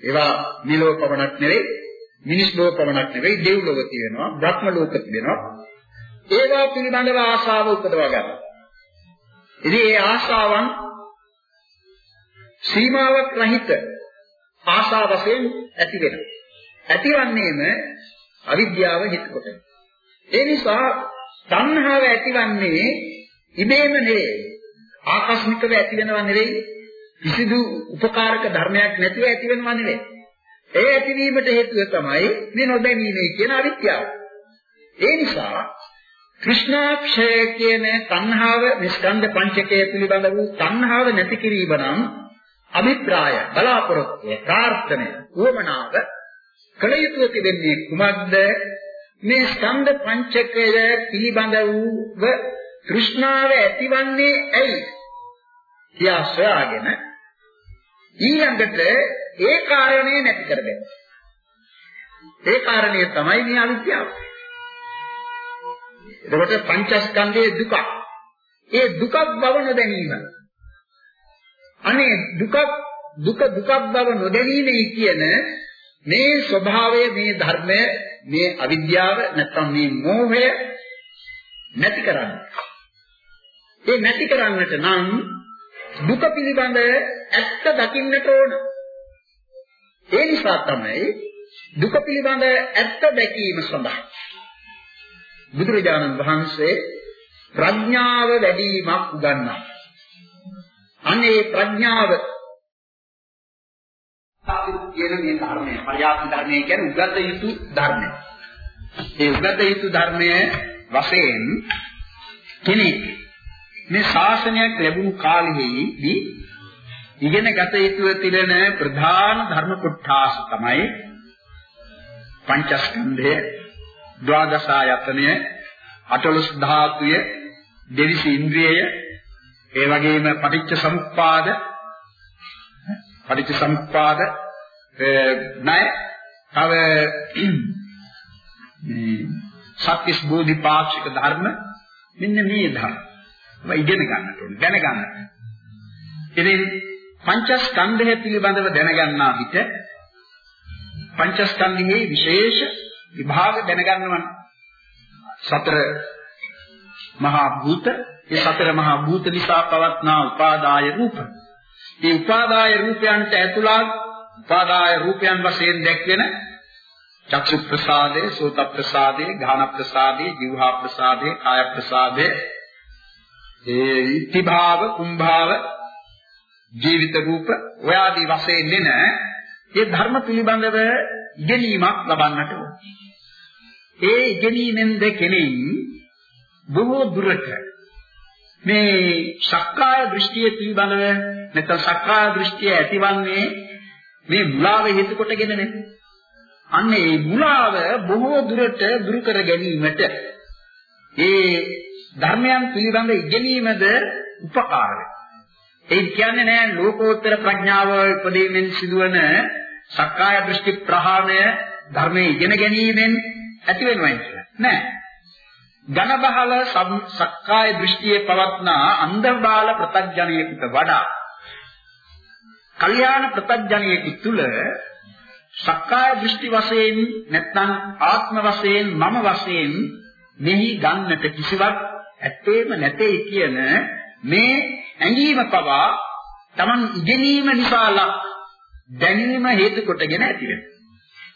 ඒවා නිලෝ පවණක් නෙවෙයි මිනිස් ලෝක පවණක් නෙවෙයි දෙව් ලෝක තියෙනවා බ්‍රහ්ම ලෝක තියෙනවා ඒවා පිළිබඳව ආශාව උපදවා ගන්න. ඉතින් ඒ ආශාවන් සීමාවක් රහිත ආශා වශයෙන් ඇති වෙනවා. ඇතිවන්නේම අවිද්‍යාව හිත කොටයි. ඒ නිසා තණ්හාව ඇතිවන්නේ ඉබේම නෙවෙයි. ආකස්මිකව ඇති වෙනව නෙවෙයි. කිසිදු උපකාරක ධර්මයක් නැතිව ඇති වෙනව නෙවෙයි. ඒ ඇතිවීමට හේතුව තමයි මේ නොදැනීමේ කියන අවිද්‍යාව. ඒ නිසා કૃષ્ණාක්ෂය කියන තණ්හාව නිස්කන්ධ පංචකය පිළිබඳ වූ තණ්හාව නැති කිරීම නම් අභිප්‍රාය බලාපොරොත්තු ප්‍රාර්ථනය උවමනාව කල යුතුව තිබෙන්නේ කුමක්ද මේ ස්කන්ධ පංචකය පිළිබඳ වූව තෘෂ්ණාව ඇතිවන්නේ ඇයි කියා සොයාගෙන ඊළඟට ඒ කාරණේ නැති කරගන්න. ඒ කාරණය තමයි මේ අවිද්‍යාව. එතකොට පංචස්කන්ධයේ දුක. ඒ දුකක් බව නොදැනීම. අනේ දුකක් දුක දුකක් බව නොදැනීමයි කියන මේ ස්වභාවය මේ ධර්මය මේ අවිද්‍යාව නැත්නම් මේ මෝහය නැති කරන්න. ඒ නැති කරන්නට නම් දුක පිළිබඳ ඇත්ත දකින්නට ඕන. ඒ නිසා තමයි දුක පිළිබඳ ඇත්ත දැකීම සඳහා බුදුරජාණන් වහන්සේ ප්‍රඥාව වැඩිවීමක් උගන්වනවා. අනේ ප්‍රඥාව කියන මේ ධර්මය පරියාප්ත ධර්මය කියන්නේ උගත යුතු ධර්මය. ඒ උගත යුතු ධර්මය වශයෙන් කෙනෙක් මේ ශාසනයක් ලැබුණු කාලෙහිදී ඉගෙන ගත යුතුව තිබෙන ප්‍රධාන ධර්ම කොටස් තමයි පංචස්කන්ධය, ද්වාදස ආයතනය, අටලොස් ධාතුය, දෙවිස ඉන්ද්‍රියය, ඒ වගේම පටිච්ච සමුප්පාද, පටිච්ච සමුප්පාද ණය, තව මේ සත්‍විස් බෝධිපාක්ෂික ධර්ම මෙන්න මේ ධර්ම. ඒවා ඉගෙන ගන්නට ඕනේ, දැන ගන්නට. ඉතින් පංචස්කන්ධය පිළිබඳව දැනගන්නා විට පංචස්කන්ධයේ විශේෂ විභාග දැනගන්නවනේ. සතර මහා භූත, ඒ සතර මහා භූත නිසා පවත්නා උපාදාය රූප. මේ උපාදාය රූපයන්ට ඇතුළත් උපාදාය රූපයන් වශයෙන් දැක්වෙන චක්ෂු ප්‍රසාදේ, සෝත ප්‍රසාදේ, ඝාන ප්‍රසාදේ, જીවහා ප්‍රසාදේ, කාය ප්‍රසාදේ, ඒ ඉතිභාව, කුම්භාව, ජීවිත රූප ඔය ආදී වශයෙන් දෙන ඒ ධර්ම පිළිබඳව ඉගෙනීමක් ලබන්නට ඕන. ඒ ඉගෙනීමෙන්ද කෙනෙක් බොහෝ දුරට මේ සක්කාය දෘෂ්ටිය පිළිබඳව නැත්නම් සක්කාය දෘෂ්ටිය ඇතිවන්නේ මේ මුලාව හේතු කොටගෙන නේ. අන්න ඒ මුලාව බොහෝ දුරට දුරු කර ගැනීමට ඒ ධර්මයන් පිළිබඳ ඉගෙනීමද උපකාර වෙනවා. ඒ කියන්නේ නෑ ලෝකෝත්තර ප්‍රඥාව උපදීමෙන් සිදුවන සක්කාය දෘෂ්ටි ප්‍රහාණය ධර්මයේ ඉගෙන ගැනීමෙන් ඇති වෙනවා කියලා. නෑ. ඝන බහල සක්කාය දෘෂ්ටියේ පවත්නා අන්ධබාල ප්‍රත්‍යඥයෙකුට වඩා කල්යාණ ප්‍රත්‍යඥයෙකු තුල සක්කාය දෘෂ්ටි වශයෙන් නැත්නම් ආත්ම වශයෙන් මම වශයෙන් මෙහි ගන්නට කිසිවක් ඇත්තේම නැtei කියන මේ ඇඟීම පවා Taman ඉගෙනීම නිසා ලක් දැනීම හේතු කොටගෙන ඇති වෙනවා.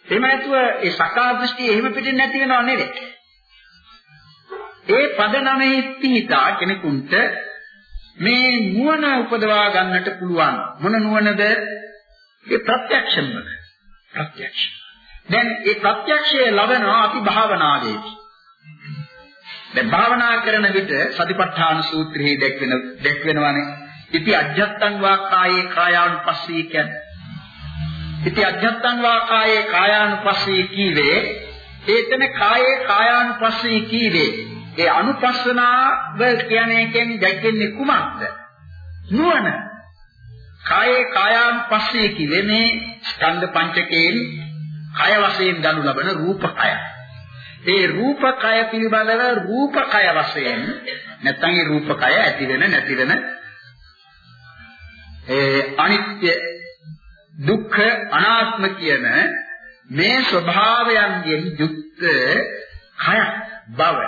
එහෙම නැතුව ඒ සක්කාය දෘෂ්ටි එහෙම පිටින් නැති වෙනව නෙවෙයි. ඒ පදනමේ පිහිටා කෙනෙකුට මේ නුවණ උපදවා ගන්නට පුළුවන්. මොන නුවණද? ඒ ප්‍රත්‍යක්ෂම ප්‍රත්‍යක්ෂ. දැන් ඒ ප්‍රත්‍යක්ෂය ලබනවා අපි භාවනාවේදී. දැන් භාවනා කරන විට සතිපට්ඨාන සූත්‍රයේ දැක්වෙන දැක්වෙනවානේ. ඉති අජ්ජත්තං වා කායේ කායානුපස්සී කියන්නේ. ඉති අජ්ජත්තං වා කායේ කායානුපස්සී කීවේ ඒතන කායේ කායානුපස්සී කීවේ ඒ අනුපස්සනාව කියන එකෙන් දැක්වෙන්නේ කුමක්ද? නුවණ. කායේ කායානුපස්සී කිවේ මේ ස්කන්ධ පංචකයෙන් කය වශයෙන් ගනු ලබන රූපකය. ඒ රූපකය පිළිබඳව රූපකය වශයෙන් නැත්නම් ඒ රූපකය ඇති වෙන නැති වෙන ඒ අනිත්‍ය දුක්ඛ අනාත්ම කියන මේ ස්වභාවයන්ගෙන් යුක්ත කය බව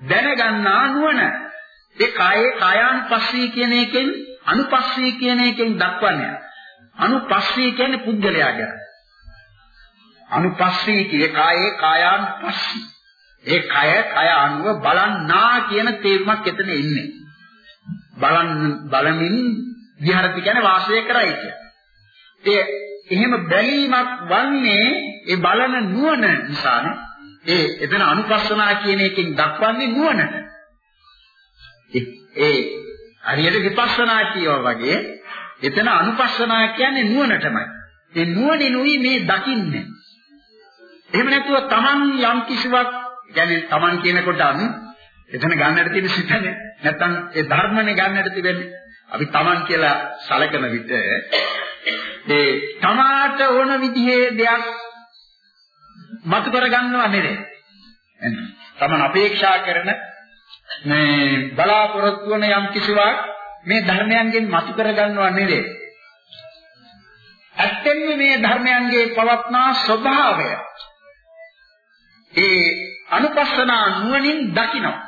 දැනගන්නා නුවණ. ඒ කායේ කායානුපස්සී කියන එකෙන් අනුපස්සී කියන එකෙන් දක්වන්නේ. අනුපස්සී කියන්නේ පුද්ගලයා ගැන අනුපස්සී කියේ කායේ කායානුපස්සී. ඒ කය කය අනුව බලන්නා කියන තේරුමක් එතන ඉන්නේ. බලන් බලමින් විහරති කියන්නේ වාසය කරයි කියන්නේ. ඒ එහෙම බැලීමක් වන්නේ ඒ බලන නුවණ නිසානේ. ඒ එතන අනුපස්සනා කියන එකෙන් දක්වන්නේ නුවණට. ඒ හරියට විපස්සනා කියවා වගේ එතන අනුපස්සනා කියන්නේ නුවණටමයි. ඒ නුවණිනුයි මේ දකින්නේ. එහෙම නැතුව Taman යම් කිසිවක් يعني Taman කියනකොට අනු එතන ගන්නට තියෙන සිතනේ නැත්තම් ඒ ධර්මනේ ගන්නට තිබෙන්නේ. අපි Taman කියලා සැලකන විට ඒ තමාට ඕන විදිහේ දෙයක් මතු කර ගන්නව නෙවේ. තමන් අපේක්ෂා කරන මේ බලාපොරොත්තු වන යම් කිසිවක් මේ ධර්මයන්ගෙන් මතු කර ගන්නව නෙවේ. ඇත්තෙන්ම මේ ධර්මයන්ගේ පවත්නා ස්වභාවය ඒ අනුපස්සනා නුවණින් දකිනවා.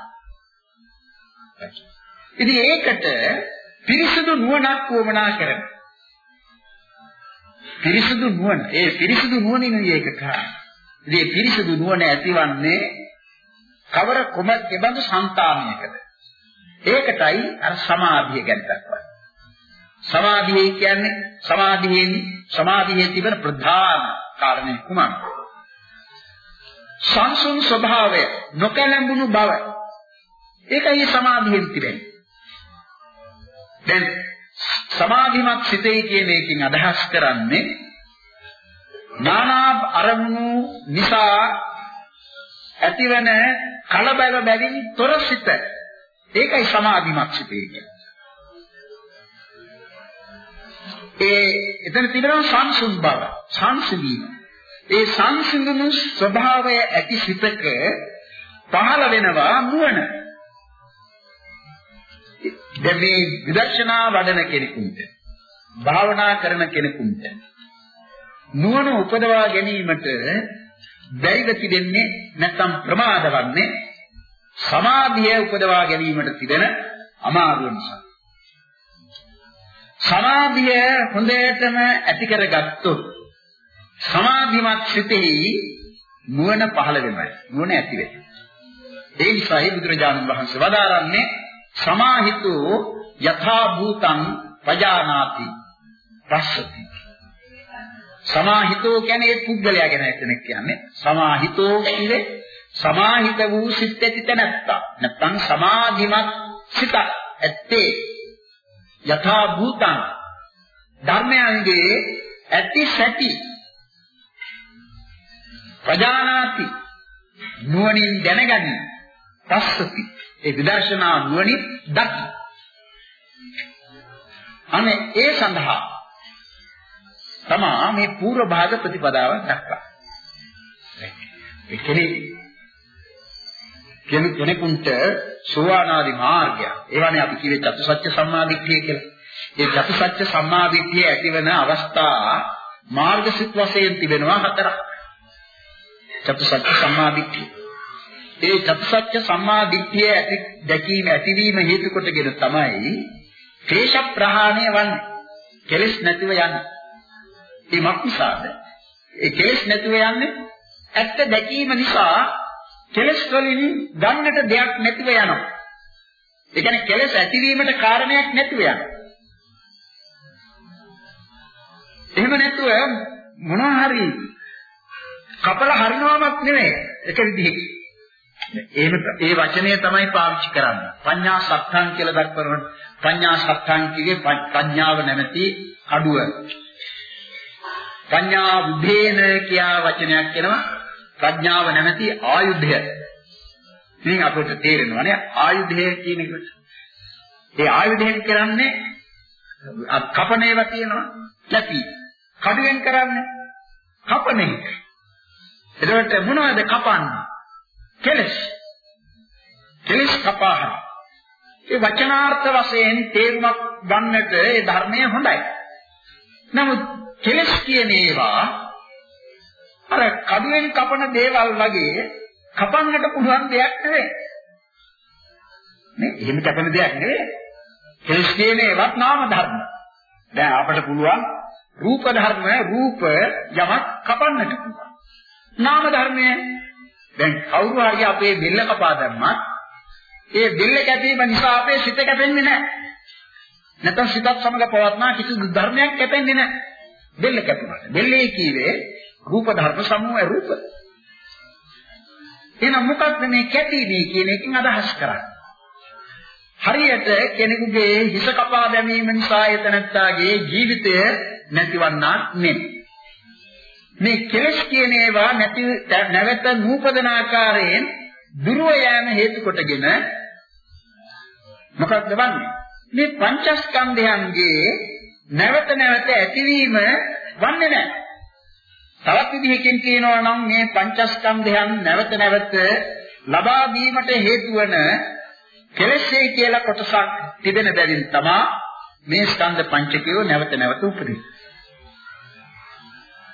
ඉතින් ඒකට පිරිසුදු නුවණක් වමනා කරනවා. පිරිසුදු නුවණ. ඒ පිරිසුදු නුවණින් ඒක කරන්නේ. ඉතින් පිරිසුදු නුවණ ඇතිවන්නේ කවර කොමත් කෙබඳු సంతානියකද? ඒකටයි අර සමාධිය ගැන දක්වන්නේ. සමාධිය කියන්නේ සමාධියෙන් සමාධියේ තිබෙන ප්‍රධාන කාරණේ කුමක්ද? සංසුන් ස්වභාවය නොකලඹුණු බව. ඒකයි සමාධියෙන් තිබෙන්නේ. දැන් සමාධිමත් සිතේ කියන එකකින් අදහස් කරන්නේ නානා අරමුණු නිසා ඇතිවන කලබල බැවින් තොර සිත. ඒකයි සමාධිමත් සිතේ කියන්නේ. ඒ එතන තිබෙනවා සංසුන් බව, සංසිඳීම. ඒ සංසිඳුණු ස්වභාවය ඇති සිතක පහළ වෙනවා නුවණ. දැන් මේ විදර්ශනා වඩන කෙනෙකුට භාවනා කරන කෙනෙකුට නුවණ උපදවා ගැනීමට බැරිව තිබෙන්නේ නැත්නම් ප්‍රමාදවන්නේ සමාධිය උපදවා ගැනීමට තිබෙන අමාරුව නිසා. සමාධිය හොඳටම ඇති කරගත්තොත් සමාධිමත් සිතෙහි නුවණ පහළ වෙනවා. නුවණ ඇති වෙනවා. ඒ නිසායි බුදුරජාණන් වහන්සේ වදාරන්නේ සමාහිතෝ යථා භූතං පජානාති පස්සති. සමාහිතෝ කියන්නේ ඒ පුද්ගලයා ගැන කෙනෙක් කියන්නේ. සමාහිතෝ කියන්නේ සමාහිත වූ සිත් ඇති තැනැත්තා. නැත්නම් සමාධිමත් සිත ඇත්තේ. යථා භූතං ධර්මයන්ගේ ඇති සැටි ප්‍රජානාති නුවණින් දැනගනි පස්සති ඒ විදර්ශනා නුවණින් දකි. අනේ ඒ සඳහා තමා මේ පූර්ව භාග ප්‍රතිපදාව දක්වන්නේ. ඒ කෙනෙක් කෙනෙකුට සෝවානාදි මාර්ගය. ඒවනේ අපි කියේ චතුසත්‍ය සම්මාදිට්ඨිය කියලා. ඒ චතුසත්‍ය සම්මාදිට්ඨිය ඇතිවන අවස්ථා මාර්ගසිත වශයෙන් තිබෙනවා හතරක්. චතුසත්‍ය සම්මාදිට්ඨිය. ඒ චතුසත්‍ය සම්මා දිට්ඨිය ඇති දැකීම ඇතිවීම හේතු කොටගෙන තමයි ක්ලේශ ප්‍රහාණය වන්නේ. කෙලෙස් නැතිව යන්නේ. ඒ මක්නිසාද? ඒ කෙලෙස් නැතිව යන්නේ ඇත්ත දැකීම නිසා කෙලෙස් වලින් ගන්නට දෙයක් නැතිව යනවා. ඒ කියන්නේ කෙලෙස් ඇතිවීමට කාරණයක් නැතිව යනවා. එහෙම නැතුව මොනවා හරි කපල හරිනවමක් නෙමෙයි. එක විදිහකින් එහෙම ඒ වචනය තමයි පාවිච්චි කරන්නේ. පඤ්ඤා සත්‍යං කියලා දක්වනකොට පඤ්ඤා සත්‍යං කියේ ප්‍රඥාව නැමැති කඩුව. පඤ්ඤා බුද්ධේන කියා වචනයක් කියනවා ප්‍රඥාව නැමැති ආයුධය. ඉතින් අපිට තේරෙනවානේ ආයුධය කියන එක. ඒ ආයුධයෙන් කරන්නේ කපන ඒවා තියෙනවා. නැති. කඩුවෙන් කරන්නේ කපන එක. එතකොට මොනවද කපන්නේ? කෙලස්. කෙලස් කපාහ. ඒ වචනාර්ථ වශයෙන් තේරුමක් ගන්නට ඒ ධර්මය හොඳයි. නමුත් කෙලස් කියන ඒවා අර කඩුවෙන් කපන දේවල් වගේ කපන්නට පුළුවන් දෙයක් නෙවෙයි. නේ? එහෙම කපන දෙයක් නෙවෙයි. කෙලස් කියන ඒවත් නාම ධර්ම. දැන් අපට පුළුවන් රූප ධර්ම රූප යමක් කපන්නට පුළුවන්. නාම ධර්මයේ දැන් කවුරු හරි අපේ බෙල්ල කපා දැම්මත් ඒ බෙල්ල කැපීම නිසා අපේ සිත කැපෙන්නේ නැහැ. නැත්නම් සිතත් සමග පවත්නා කිසිදු ධර්මයක් කැපෙන්නේ නැහැ. බෙල්ල කැපුණාට. බෙල්ලේ කීවේ රූප ධර්ම සමූහය රූප. එහෙනම් මොකක්ද මේ කැපීමේ කියන එකෙන් අදහස් කරන්නේ? හරියට කෙනෙකුගේ හිස කපා දැමීම නිසා එතනත්තාගේ ජීවිතය නැතිවන්නක් නෙමෙයි. මේ කෙලස් කියන ඒවා නැති නැවත නූපදන ආකාරයෙන් දුරව යෑම හේතු කොටගෙන මොකක්ද වන්නේ? මේ පංචස්කන්ධයන්ගේ නැවත නැවත ඇතිවීම වන්නේ නැහැ. තවත් විදිහකින් කියනවා නම් මේ පංචස්කන්ධයන් නැවත නැවත ලබා දීමට හේතු වන කෙලෙස්යි කියලා කොටසක් තිබෙන බැවින් තමයි මේ ස්කන්ධ පංචකය නැවත නැවත උපදින්නේ.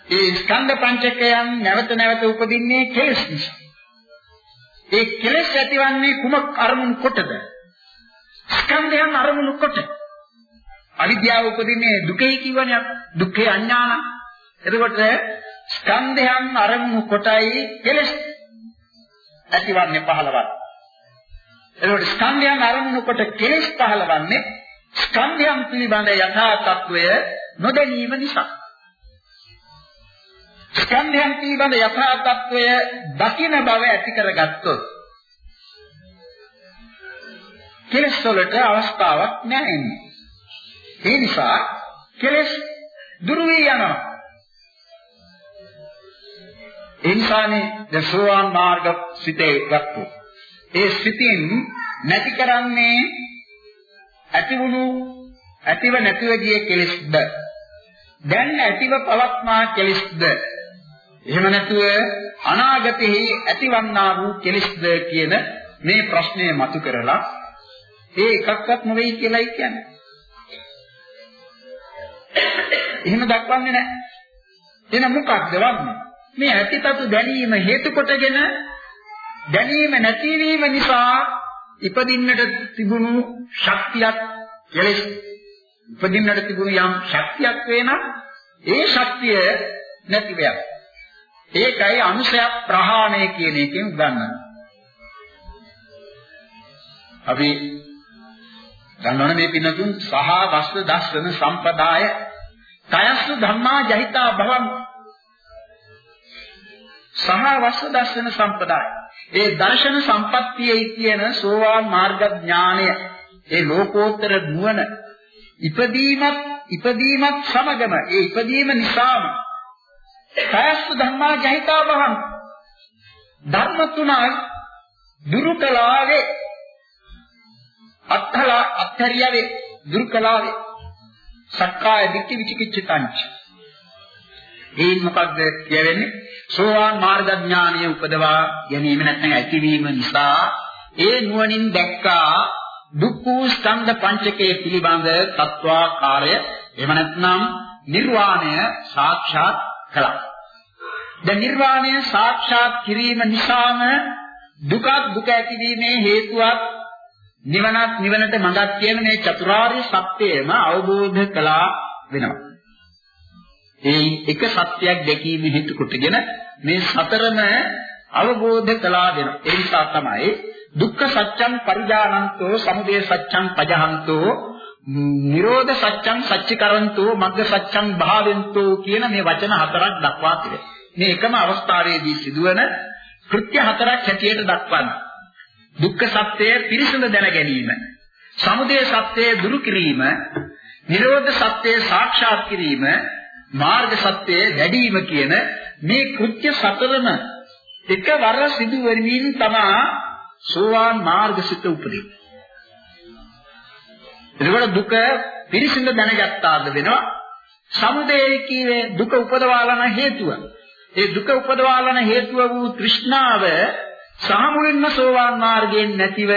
ඒ ස්කන්ධ පංචකයන් නැවත නැවත උපදින්නේ කෙලෙස් නිසා. ඒ කෙලෙස් ඇතිවන්නේ කුමක් අරමුණු කොටද? ස්කන්ධයන් අරමුණු කොට. අවිද්‍යාව උපදින්නේ දුකයි කියවනේ දුක්ඛේ අඥාන. එතකොට ස්කන්ධයන් අරමුණු කොටයි කෙලෙස් ඇතිවන්නේ පහළවත්. එතකොට ස්කන්ධයන් අරමුණු කොට කෙලෙස් පහළවන්නේ ස්කන්ධයන් පිළිබඳ යථා තත්වය නොදැනීම නිසා. ස්කන්ධයන් පිළිබඳ යථා තත්වය දකින බව ඇති කරගත්තොත් කෙලෙස් වලට අවස්ථාවක් නැහැ. ඒ නිසා කෙලෙස් දුරු වී යනවා. ඒ නිසානේ දසෝවාන් මාර්ග සිතේ ගත්තු. ඒ සිතින් නැති කරන්නේ ඇතිවුණු ඇතිව නැතිව ගිය කෙලෙස්ද දැන් ඇතිව පවත්නා කෙලෙස්ද එහෙම නැතුව අනාගතෙහි ඇතිවන්නා වූ කෙලෙස්ද කියන මේ ප්‍රශ්නය මතු කරලා ඒ එකක්වත් නෙවෙයි කියලායි කියන්නේ. එහෙම දක්වන්නේ නැහැ. එහෙනම් මොකක්ද වන්නේ? මේ ඇතිතතු දැනීම හේතු කොටගෙන දැනීම නැතිවීම නිසා ඉපදින්නට තිබුණු ශක්තියක් කෙලෙස් ඉපදින්නට තිබුණු යම් ශක්තියක් වෙනනම් ඒ ශක්තිය නැති වෙනවා. ඒකයි අනුසය ප්‍රහාණය කියන එකෙන් උගන්වන්නේ. අපි ගන්නවනේ මේ පින්නතුන් සහ වස්ස දස්සන සම්පදාය. තයස්සු ධම්මා ජහිතා භවං. සහ වස්ස දස්සන සම්පදාය. ඒ දර්ශන සම්පත්තියයි කියන සෝවාන් මාර්ග ඥානය ඒ ලෝකෝත්තර නුවණ. ඉපදීමත් ඉපදීමත් සමගම ඒ ඉපදීම නිසාම තයස්සු ධම්මා ජහිතා භවං ධර්ම තුනක් දුරු කලාවේ අත්හලා අත්හැරියාවේ දුරු කලාවේ සක්කාය දිට්ඨි විචිකිච්ඡිතංච. ඒන් මොකක්ද කියවෙන්නේ? සෝවාන් මාර්ග ඥානය උපදවා ගැනීම නැත්නම් ඇතිවීම නිසා ඒ නුවණින් දැක්කා දුක්ඛ ස්කන්ධ පංචකයේ පිළිබඳ තත්වාකාරය. එහෙම නැත්නම් නිර්වාණය සාක්ෂාත් කළා. දැන් නිර්වාණය සාක්ෂාත් කිරීම නිසාම දුක දුක ඇතිවීමේ හේතුවක් නිවනත් නිවනට මඟක් කියන මේ චතුරාර්ය සත්‍යයම අවබෝධ කළා වෙනවා. ඒ එක සත්‍යයක් දැකීම හේතු කොටගෙන මේ සතරම අවබෝධ කළා වෙනවා. ඒ නිසා තමයි දුක්ඛ සත්‍යං පරිජානන්තෝ සමුදය සත්‍යං පජහන්තෝ නිරෝධ සත්‍යං සච්චිකරන්තෝ මග්ග සත්‍යං භාවෙන්තෝ කියන මේ වචන හතරක් දක්වා තිබෙනවා. මේ එකම අවස්ථාවේදී සිදුවන කෘත්‍ය හතරක් හැටියට දක්වනවා. දුක්ඛ සත්‍යය පිරිසිදු දැන ගැනීම, සමුදය සත්‍යය දුරු කිරීම, නිරෝධ සත්‍යය සාක්ෂාත් කිරීම, මාර්ග සත්‍යය වැඩිම කියන මේ කෘත්‍ය සතරම එකවර සිදු වෙමින් තමයි සෝවාන් මාර්ගසිත උපදින්නේ. එතකොට දුක පිරිසිදු දැනගත්තාද වෙනවා. සමුදය කීවේ දුක උපදවාලන හේතුව. ඒ දුක උපදවාලන හේතුව වූ තෘෂ්ණාව සහ මුලින්ම සෝවාන් මාර්ගයෙන් නැතිව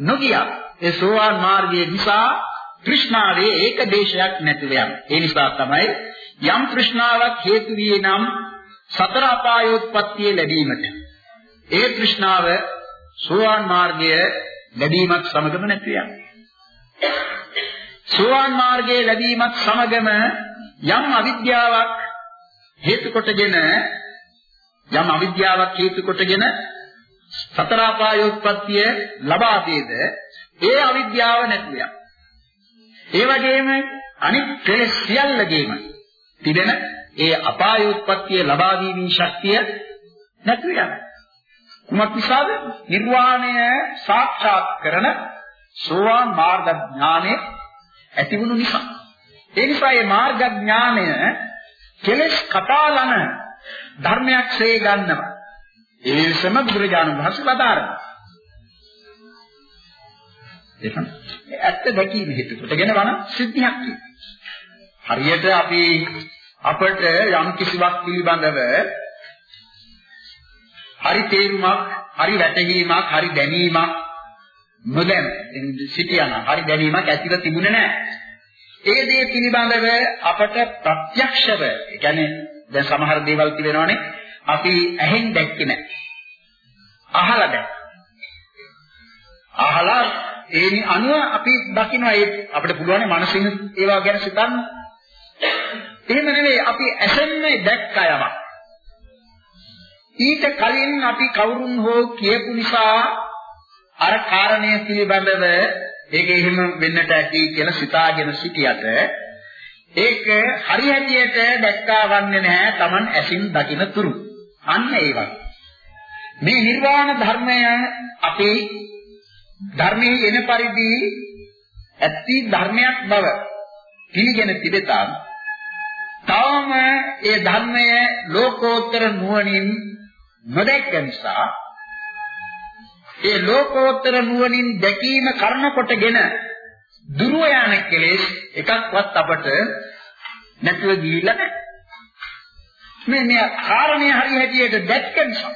නොගියා. ඒ සෝවාන් මාර්ගයේ නිසා තෘෂ්ණාවේ ඒක දේශයක් නැතිව යන. ඒ නිසා තමයි යම් තෘෂ්ණාවක් හේතු වී නම් සතර අපායෝත්පත්තිය ලැබීමට. ඒ තෘෂ්ණාව සෝවාන් මාර්ගය ලැබීමත් සමගම නැති යනවා. සෝවාන් මාර්ගයේ ලැබීමත් සමගම යම් අවිද්‍යාවක් හේතු කොටගෙන යම් අවිද්‍යාවක් හේතු කොටගෙන සතර අපායෝත්පත්තිය ලබා දේද ඒ අවිද්‍යාව නැතිව ඒ වගේම අනිත් කෙලෙස් සියල්ලගේම තිබෙන ඒ අපාය උත්පත්තිය ලබා දීමේ ශක්තිය නැති වෙනවා. කුමක් නිසාද? නිර්වාණය සාක්ෂාත් කරන සෝවාන් මාර්ග ඥානය ඇතිවුණු නිසා. ඒ නිසා මේ මාර්ග ඥානය කෙලෙස් කපාලන ධර්මයක් සේ ගන්නවා. ඒ විසම බුදුරජාණන් වහන්සේ වදාරනවා. ඒක ඇත්ත දැකීම හේතු කොටගෙන වන සිද්ධියක් හරියට අපි අපට යම් කිසිවක් පිළිබඳව හරි තේරුමක්, හරි වැටහීමක්, හරි දැනීමක් නොදැන සිටියන හරි දැනීමක් ඇතිව තිබුණේ නැහැ. ඒ දේ පිළිබඳව අපට ප්‍රත්‍යක්ෂව, ඒ කියන්නේ දැන් සමහර දේවල් කියනවානේ අපි ඇහෙන් දැක්කේ නැහැ. අහලා දැක්ක. අහලා ඒ අනුව අපි දකිනවා ඒ අපිට පුළුවන් මනසින් ඒවා ගැන සිතන්න. එහෙම නෙවෙයි අපි ඇසෙන්න දැක්ක යමක්. ඊට කලින් අපි කවුරුන් හෝ කියපු නිසා අර කාරණය පිළිබඳව ඒක එහෙම වෙන්නට ඇති කියලා සිතාගෙන සිටියට ඒක හරි හැටියට දැක්කා වන්නේ නැහැ Taman ඇසින් දකින තුරු. අන්න ඒ වගේ. මේ නිර්වාණ ධර්මය අපේ ධර්මයේ එන පරිදි ඇත්ති ධර්මයක් බව පිළිගෙන තිබෙතා තවම ඒ ධර්මය ලෝකෝත්තර නුවණින් නොදැක්ක නිසා ඒ ලෝකෝත්තර නුවණින් දැකීම කරන කොටගෙන දුරව යන කෙලෙස් එකක්වත් අපට නැතුව ගිහිල්ලා නැහැ. මේ මේ කාරණේ හරි හැටියට දැක්ක නිසා.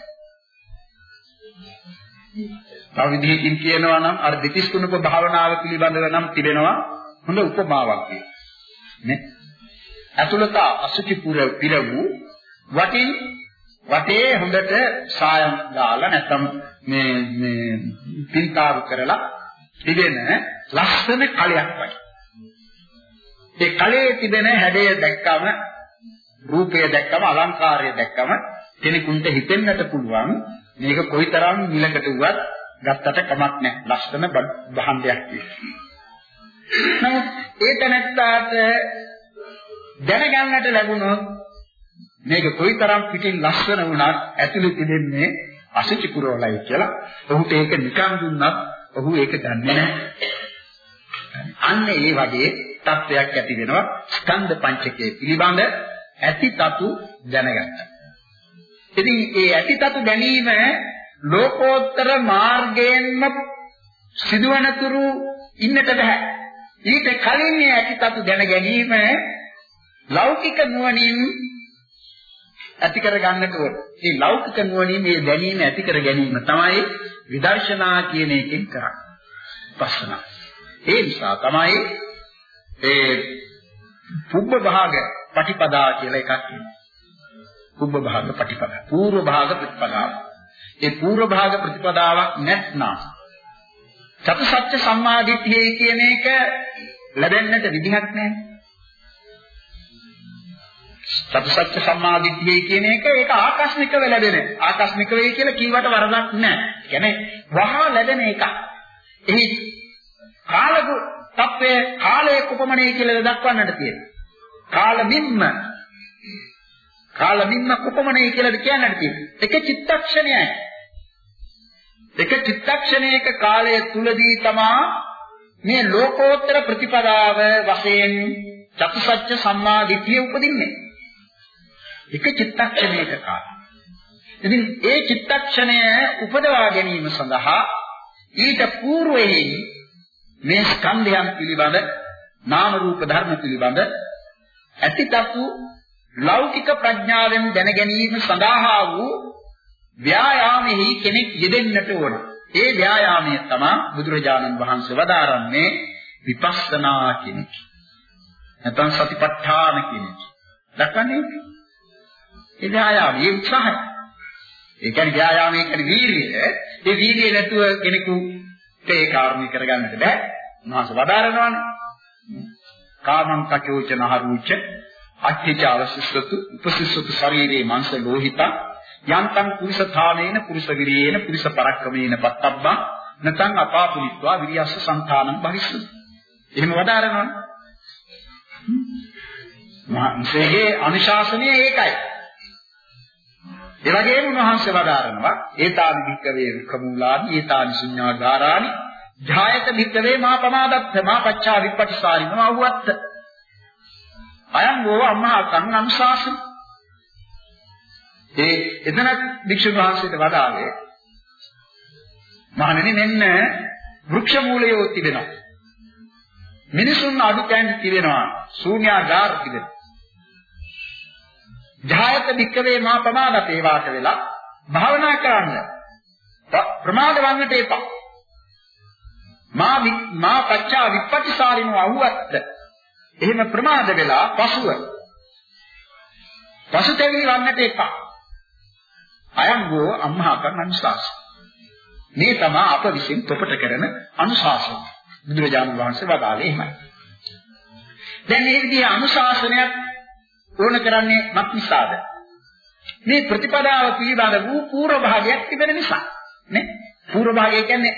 තව විදිහකින් කියනවා නම් අර දෙතිස් කුණප භාවනාව පිළිබඳව නම් තිබෙනවා හොඳ උපමාවක් නේ. අතුලත අසුචි පුර පිර වූ වටින් වටේ හොඳට සායම් දාලා නැත්නම් මේ මේ පින්තාරු කරලා තිබෙන ලස්සන කලයක් වගේ. ඒ කලයේ තිබෙන හැඩය දැක්කම රූපය දැක්කම අලංකාරය දැක්කම කෙනෙකුට හිතෙන්නට පුළුවන් මේක කොයිතරම් මිලකට වුවත් ගත්තට කමක් නැහැ. ලස්සන භාණ්ඩයක් කියලා. නමුත් ඒ තැනත්තාට දැනගන්නට ලැබුණොත් මේක කොයිතරම් පිටින් ලස්සන වුණත් ඇතුලේ තිබෙන්නේ අසුචි පුරවලයි කියලා. ඔහුට ඒක නිකන් දුන්නත් ඔහු ඒක දන්නේ නැහැ. අන්න ඒ වගේ තත්වයක් ඇති වෙනවා ස්කන්ධ පංචකයේ පිළිබඳ ඇතිතතු දැනගත්තා. ඉතින් ඒ ඇතිතතු ගැනීම ලෝකෝත්තර මාර්ගයෙන්ම සිදුවන තුරු ඉන්නට බෑ. ඊට කලින් මේ ඇතිතතු දැන ගැනීම ලෞකික නුවණින් ඇති කර ගන්නට ඕන. මේ ලෞකික නුවණින් මේ දැනීම ඇති කර ගැනීම තමයි විදර්ශනා කියන එකෙන් කරන්නේ. පස්සනා. ඒ නිසා තමයි ඒ පුබ්බ භාග පටිපදා කියලා එකක් තියෙනවා. පුබ්බ භාග පටිපදා. පූර්ව භාග ප්‍රතිපදාව. ඒ පූර්ව භාග ප්‍රතිපදාවක් නැත්නම් චතුසත්‍ය සම්මාදිට්ඨිය කියන එක ලැබෙන්නට විදිහක් නැහැ. චතුසත්‍ය සම්මාදිට්ඨිය කියන එක ඒක ආකස්මිකව ලැබෙන. ආකස්මික වෙයි කියලා කීවට වරදක් නැහැ. කියන්නේ වහා ලැබෙන එකක්. එහි කාලගු තත්වයේ කාලයේ කුපමණේ කියලා දක්වන්නට තියෙනවා. කාලමින්ම කාලමින්ම කුපමණේ කියලා කියන්නට තියෙනවා. එක චිත්තක්ෂණයයි. එක චිත්තක්ෂණයක කාලය තුලදී තමා මේ ලෝකෝත්තර ප්‍රතිපදාව වශයෙන් චතුසත්‍ය සම්මාදිට්ඨිය උපදින්නේ. එක චිත්තක්ෂණයක කාලය. ඉතින් ඒ චිත්තක්ෂණය උපදවා ගැනීම සඳහා ඊට పూర్වයේ මේ ස්කන්ධයන් පිළිබඳ නාම රූප ධර්ම පිළිබඳ ඇතිතතු ලෞකික ප්‍රඥාවෙන් දැන ගැනීම සඳහා වූ ව්‍යායාමෙහි කෙනෙක් යෙදෙන්නට ඕන. ඒ ව්‍යායාමය තමයි බුදුරජාණන් වහන්සේ වදාරන්නේ විපස්සනා කියන එක. නැත්නම් සතිපට්ඨාන කියන එක. දක්වන්නේ ඒ ව්‍යායාමයේ උත්සාහය. ඒ කියන්නේ ව්‍යායාමයේ කියන්නේ වීර්යය. ඒ වීර්යය නැතුව කෙනෙකුට ඒ කාර්මී කරගන්නට බෑ. උන්වහන්සේ වදාරනවානේ. කාමං කචෝචන හරුච අච්චිච අවසිස්සතු උපසිස්සතු ශරීරේ මාංශ ලෝහිතා යන්තං පුරිස ථානේන පුරිස විරියේන පුරිස පරක්කමේන පත්තබ්බා නතං අපාපුලිත්වා විරියස්ස සංතානං භවිස්සති. එහෙම වදාරනවානේ. මහන්සේගේ අනුශාසනය ඒකයි. ඒ වගේම උන්වහන්සේ වදාරනවා ඒතානි භික්කවේ රුකමූලානි ඒතානි ශුඤ්ඤාගාරානි ජායත භික්කවේ මා පමාදත්ත මා පච්චා විපටිසාරිනම අවුවත්ත. අයං වූ අම්මා කන් අනුශාසන. ඒ එතන භික්ෂුන් වහන්සේට වදාළේ මහණෙනි මෙන්න වෘක්ෂ මූලයෝ තිබෙනවා. මිනිසුන් අඩු කෑන් තිබෙනවා ශූන්‍යාගාර තිබෙනවා. ජායත වික්කවේ මා ප්‍රමාදත ඒවාට වෙලා භාවනා කරන්න. ප්‍රමාද වන්නට එපා. මා මා පච්චා විපටිසාරිනෝ අහුවත්. එහෙම ප්‍රමාද වෙලා පසුව පසුතැවිලි වන්නට එපා. අයංගෝ අම්මහකන් අනුශාසන. මේ තමයි අප විසින් තොපට කරන අනුශාසන. බුදුරජාණන් වහන්සේ වදාළේ එහෙමයි. දැන් මේ විදිහේ අනුශාසනයක් ඕන කරන්නේ මත් නිසාද? මේ ප්‍රතිපදාව පිළිබඳ වූ පූර්ව භාගයක් තිබෙන නිසා. නේ? පූර්ව භාගය කියන්නේ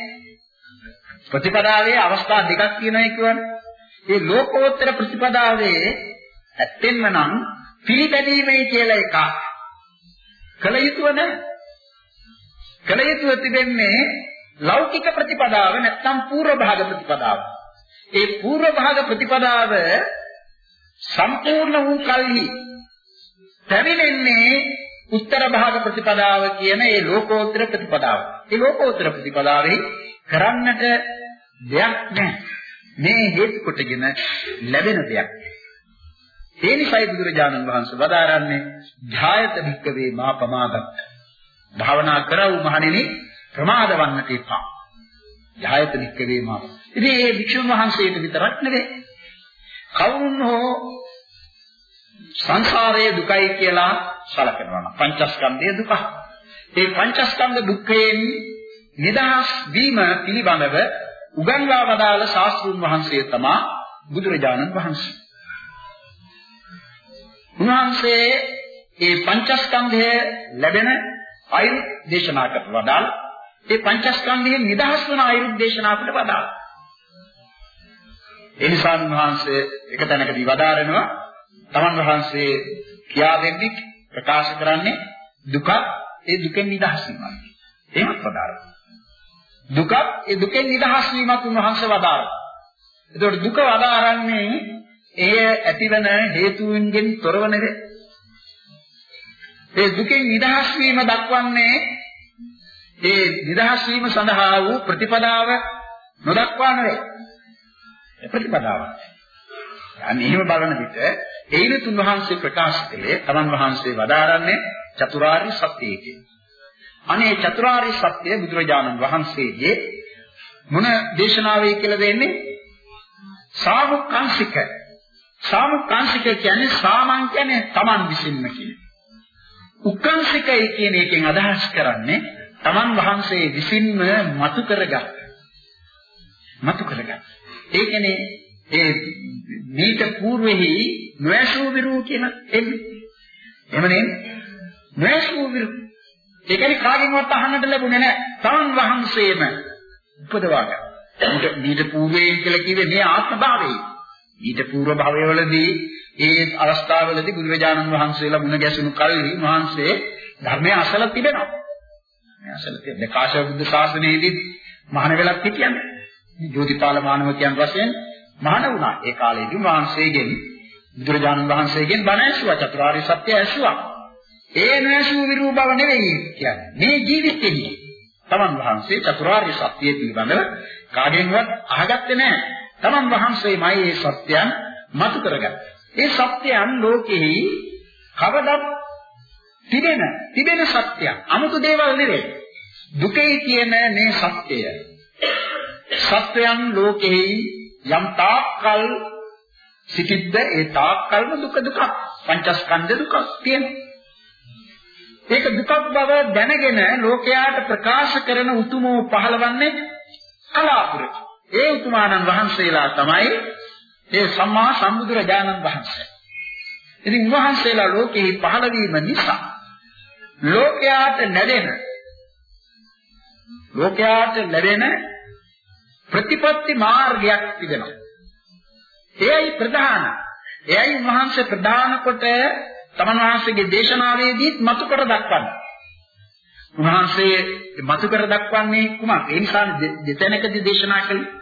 ප්‍රතිපදාවේ අවස්ථා දෙකක් තියෙනවා කියවනේ. ඒ ලෝකෝත්තර ප්‍රතිපදාවේ ඇත්තෙන්ම නම් පිළිපැදීමයි කියලා එකක්. කල යුතුව නැහැ. කල යුතුව තිබෙන්නේ ලෞකික ප්‍රතිපදාව නැත්නම් පූර්ව භාග ප්‍රතිපදාව. ඒ පූර්ව භාග ප්‍රතිපදාව සම්පූර්ණ වූ කල්හි පැමිණෙන්නේ උත්තර භාග ප්‍රතිපදාව කියන ඒ ලෝකෝත්තර ප්‍රතිපදාව. ඒ ලෝකෝත්තර ප්‍රතිපදාවේ කරන්නට දෙයක් නැහැ. මේ හේතු කොටගෙන ලැබෙන දෙයක්. ඒ නිසායි බුදුරජාණන් වහන්සේ වදාරන්නේ ධායත භික්කවේ මා පමාදත්. භාවනා කරවු මහණෙනි ප්‍රමාද වන්නට එපා. ධායත භික්කවේ මා. ඉතින් මේ භික්ෂුන් වහන්සේට විතරක් නෙවෙයි කවුරුන් හෝ සංසාරයේ දුකයි කියලා සලකනවා නම් පංචස්කන්ධයේ දුක. ඒ පංචස්කන්ධ දුක්ඛයෙන් නිදහස් වීම පිළිබඳව උගන්වා වදාළ ශාස්ත්‍රුන් වහන්සේ තමයි බුදුරජාණන් වහන්සේ. උන්වහන්සේ ඒ පංචස්කන්ධය ලැබෙන අයුරු දේශනා කරට වදාළ ඒ පංචස්කන්ධයෙන් නිදහස් වන අයුරු දේශනා කොට වදාළ. ඒ නිසා වහන්සේ එක තැනකදී වදාරනවා තමන් වහන්සේ කියා දෙන්නේ ප්‍රකාශ කරන්නේ දුක ඒ දුකෙන් නිදහස් වීමයි. එහෙමත් වදාරනවා. දුක ඒ දුකෙන් නිදහස් වීමත් උන්වහන්සේ වදාරනවා. එතකොට දුක වදාරන්නේ එය ඇතිවන හේතුන්ගෙන් තොරව නෙවේ. ඒ දුකෙන් නිදහස් වීම දක්වන්නේ ඒ නිදහස් වීම සඳහා වූ ප්‍රතිපදාව නොදක්වා නෙවේ. ප්‍රතිපදාවක්. අනේ එහෙම බලන විට ඒින තුන් වහන්සේ ප්‍රකාශ කළේ තමන් වහන්සේ වදාරන්නේ චතුරාර්ය සත්‍යය කියන. අනේ චතුරාර්ය සත්‍ය බුදුරජාණන් වහන්සේගේ මොන දේශනාවේ කියලා දෙන්නේ? සාමුක්ඛංශික. සාමුක්ඛංශික කියන්නේ සාමං කියන්නේ තමන් විසින්ම කියන්නේ. උක්ඛංශිකයි කියන එකෙන් අදහස් කරන්නේ තමන් වහන්සේ විසින්ම මතු කරගත්. මතු කරගත්. ඒ කියන්නේ ඒ මේක పూర్වෙහි නොඇසූ විරූ කියන එන්නේ. එහෙම නේද? නොඇසූ විරූ. ඒ කියන්නේ කාගෙන්වත් අහන්නට ලැබුණේ නැහැ. තමන් වහන්සේම උපදවා ගන්න. ඊට పూర్වයෙන් කියලා කිව්වේ මේ ආත්ම භාවයේ. ඊට పూర్ව භවයවලදී ඒ අවස්ථාවවලදී බුදුරජාණන් වහන්සේලා මුණ ගැසුණු කල්හි මහන්සේ ධර්මය අසල තිබෙනවා. මේ අසල තිබෙන කාශ්‍යප බුද්ධ ශාසනයේදී මහාන වෙලක් හිටියන්නේ. ජෝතිපාල මානවකයන් වශයෙන් මහාන වුණා. ඒ කාලේදී වහන්සේගෙන් බුදුරජාණන් වහන්සේගෙන් බණ ඇසුවා චතුරාර්ය සත්‍ය ඇසුවා. ඒ නැසූ විරූ බව නෙවෙයි කියන්නේ. මේ ජීවිතෙදී තමන් වහන්සේ චතුරාර්ය සත්‍ය පිළිබඳව කාගෙන්වත් අහගත්තේ නැහැ. තමන් වහන්සේමයි මේ සත්‍යයන් මතු කරගත්තේ. ඒ සත්‍යයන් ලෝකෙහි කවදත් තිබෙන තිබෙන සත්‍යයක්. 아무තු දේවල් නෙවෙයි. දුකේ තියෙන මේ සත්‍යය සත්වයන් ලෝකෙහි යම් තාක්කල් සිටිද්ද ඒ තාක්කල්ම දුක දුක පංචස්කන්ධ දුක තියෙනවා. ඒක දුකක් බව දැනගෙන ලෝකයාට ප්‍රකාශ කරන උතුමෝ පහළවන්නේ කලාපුර. ඒ උතුමාණන් වහන්සේලා තමයි ඒ සම්මා සම්බුදුරජාණන් වහන්සේ. ඉතින් උන්වහන්සේලා ලෝකෙහි පහළ වීම නිසා ලෝකයාට ලැබෙන ලෝකයාට ලැබෙන ප්‍රතිපත්ති මාර්ගයක් තිබෙනවා. ඒයි ප්‍රධාන. එයයි උන්වහන්සේ ප්‍රධාන කොට තමන් වහන්සේගේ දේශනාවේදීත් මතු කර දක්වන්නේ. උන්වහන්සේ මතු කර දක්වන්නේ කුමක්? ඒ නිසා දෙතැනකදී දේශනා කළේ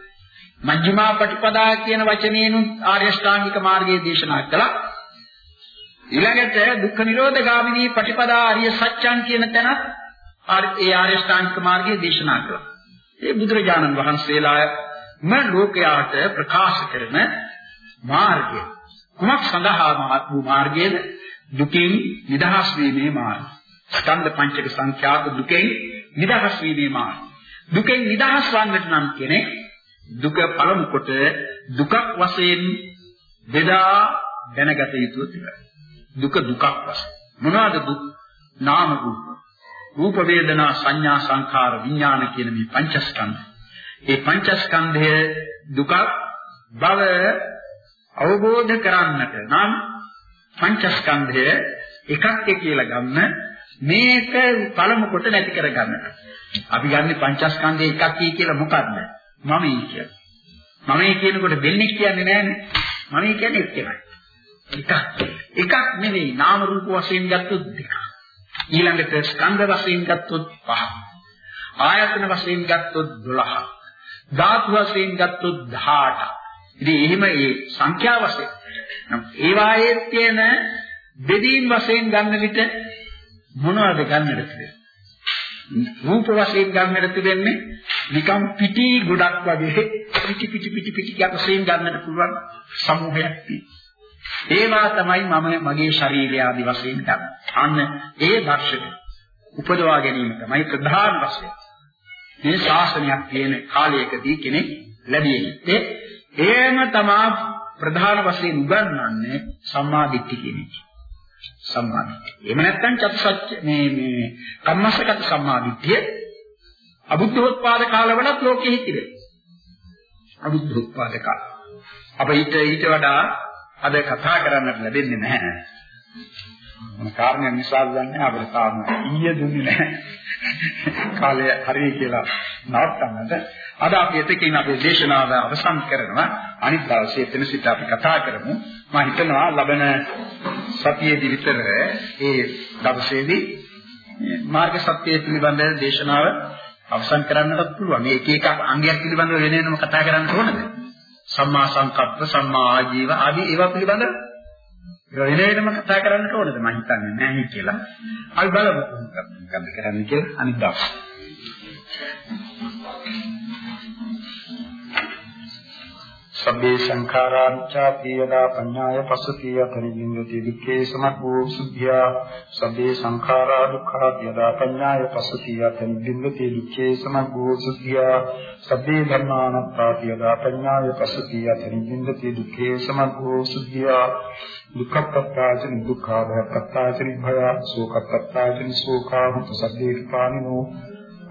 මජ්ක්‍ධිමා පටිපදා කියන වචනයෙන් ආර්ය ශ්‍රාංගික මාර්ගයේ දේශනා කළා. ඊළඟට දුක්ඛ නිරෝධ ගාමිනී පටිපදා ආර්ය සත්‍යං කියන තැනත් ඒ ආර්ය ශ්‍රාංගික මාර්ගයේ දේශනා කළා. ඒ බුදුරජාණන් වහන්සේලාම ලෝකයාට ප්‍රකාශ කරන මාර්ගය. කුමක් සඳහා වූ මාර්ගයේද? දුකින් නිදහස් වීමේ මාර්ගය. ස්කන්ධ පංචක සංඛ්‍යාත දුකෙන් නිදහස් වීමේ මාර්ගය. දුකෙන් නිදහස් වන්නට නම් කෙනෙක් දුක පළමු කොට දුකක් වශයෙන් බෙදා දැනගත යුතු තිබයි. දුක දුකක් වශයෙන්. මොනවාද දුක්? නාම රූප. රූප වේදනා සංඥා සංඛාර විඥාන කියන මේ පංචස්කන්ධ. මේ පංචස්කන්ධය දුකක් බව අවබෝධ කරන්නට නම් පංචස්කන්ධය එකක් කියලා ගන්න මේක පළමු කොට නැති කර ගන්නට. අපි ගන්නේ පංචස්කන්ධය එකක් කියලා මොකද්ද? මමයි කියලා. මමයි කියනකොට දෙන්නේ කියන්නේ නෑනේ. මමයි කියන්නේ එක්කමයි. එකක්. එකක් නෙවෙයි නාම රූප වශයෙන් ගත්තොත් දෙකක්. ඊළඟට ස්කන්ධ වශයෙන් ගත්තොත් පහක්. ආයතන වශයෙන් ගත්තොත් 12ක්. ධාතු වශයෙන් ගත්තොත් 18ක්. ඉතින් එහෙම ඒ සංඛ්‍යා වශයෙන් ඒ වායේ තියෙන බෙදීම් වශයෙන් ගන්න විට මොනවද ගන්නද කියලා? රූප වශයෙන් ගන්නට තිබෙන්නේ නිකම් පිටි ගොඩක් වගේ පිටි පිටි පිටි පිටි වශයෙන් ගන්නට පුළුවන් සමූහයක් තියෙනවා. ඒවා තමයි මම මගේ ශරීරය ආදි වශයෙන් ගන්න. අන්න ඒ දර්ශක උපදවා ගැනීම තමයි ප්‍රධාන වශයෙන්. මේ ශාසනයක් තියෙන කාලයකදී කෙනෙක් ලැබිය යුත්තේ එහෙම තමයි ප්‍රධාන වශයෙන් උගන්වන්නේ සම්මා දිට්ඨිය කියන එක. සම්මාදිට්ඨිය. එහෙම නැත්නම් චතුසත්‍ය මේ මේ කම්මස්සගත සම්මාදිට්ඨිය අබුද්ධෝත්පාද කාලවලත් ලෝකෙ හිටිවේ. අබුද්ධෝත්පාද කාල. අප ඊට ඊට වඩා අද කතා කරන්නට ලැබෙන්නේ නැහැ. මොන කාරණයක් නිසාද දන්නේ? අපිට තාම ඊයේ දුන්නේ නැහැ. කාලය හරිය කියලා නවත්තන්නද? අද අපි එතකින් අපේ දේශනාව අවසන් කරනවා. අනිත් දවසේ එතන සිට අපි කතා කරමු. මම හිතනවා ලබන සතියේදී විතර ඒ දවසේදී මාර්ග සත්‍යය පිළිබඳ දේශනාව අවසන් කරන්නත් පුළුවන්. මේ එක එක අංගයක් පිළිබඳව වෙන වෙනම කතා කරන්න ඕනද? සම්මා සංකප්ප සම්මා ආජීව ආදී ඒවා පිළිබඳව වෙන වෙනම කතා කරන්නට ඕනද? මම හිතන්නේ නැහැ කියලා. අපි බලමු. මොකක්ද කරන්න කියලා? අනිත් දවසේ. සබ්බේ සංඛාරාංචාපි යදා පඤ්ඤාය පස්සති යතරින්ද්‍රති දුක්ඛේ සමග්ගෝ සුද්ධියා සබ්බේ සංඛාරා දුක්ඛා යදා පඤ්ඤාය පස්සති යතරින්ද්‍රති දුක්ඛේ සමග්ගෝ සුද්ධියා සබ්බේ ධම්මානත්තාති යදා පඤ්ඤාය පස්සති යතරින්ද්‍රති දුක්ඛේ සමග්ගෝ සුද්ධියා දුක්ඛපත්තාච දුක්ඛා භයපත්තාච භය සෝකපත්තාච සෝඛා හුත සබ්බේ පානිනෝ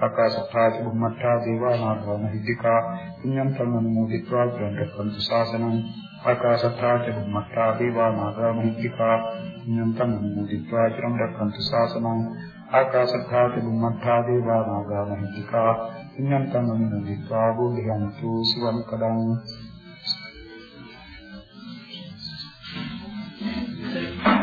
ආකාශත්තා චුම්මත්තා දේවා නාගවන හිතිකා පුඤ්ඤං තං අනුමෝදිත्वा චන්දකම් සාසනං ආකාශත්තා චුම්මත්තා දේවා නාගවන හිතිකා පුඤ්ඤං තං අනුමෝදිත्वा චන්දකම් සාසනං ආකාශත්තා චුම්මත්තා දේවා නාගවන හිතිකා පුඤ්ඤං තං අනුමෝදිත्वा බුද්ධං සුවං කදං Thank you.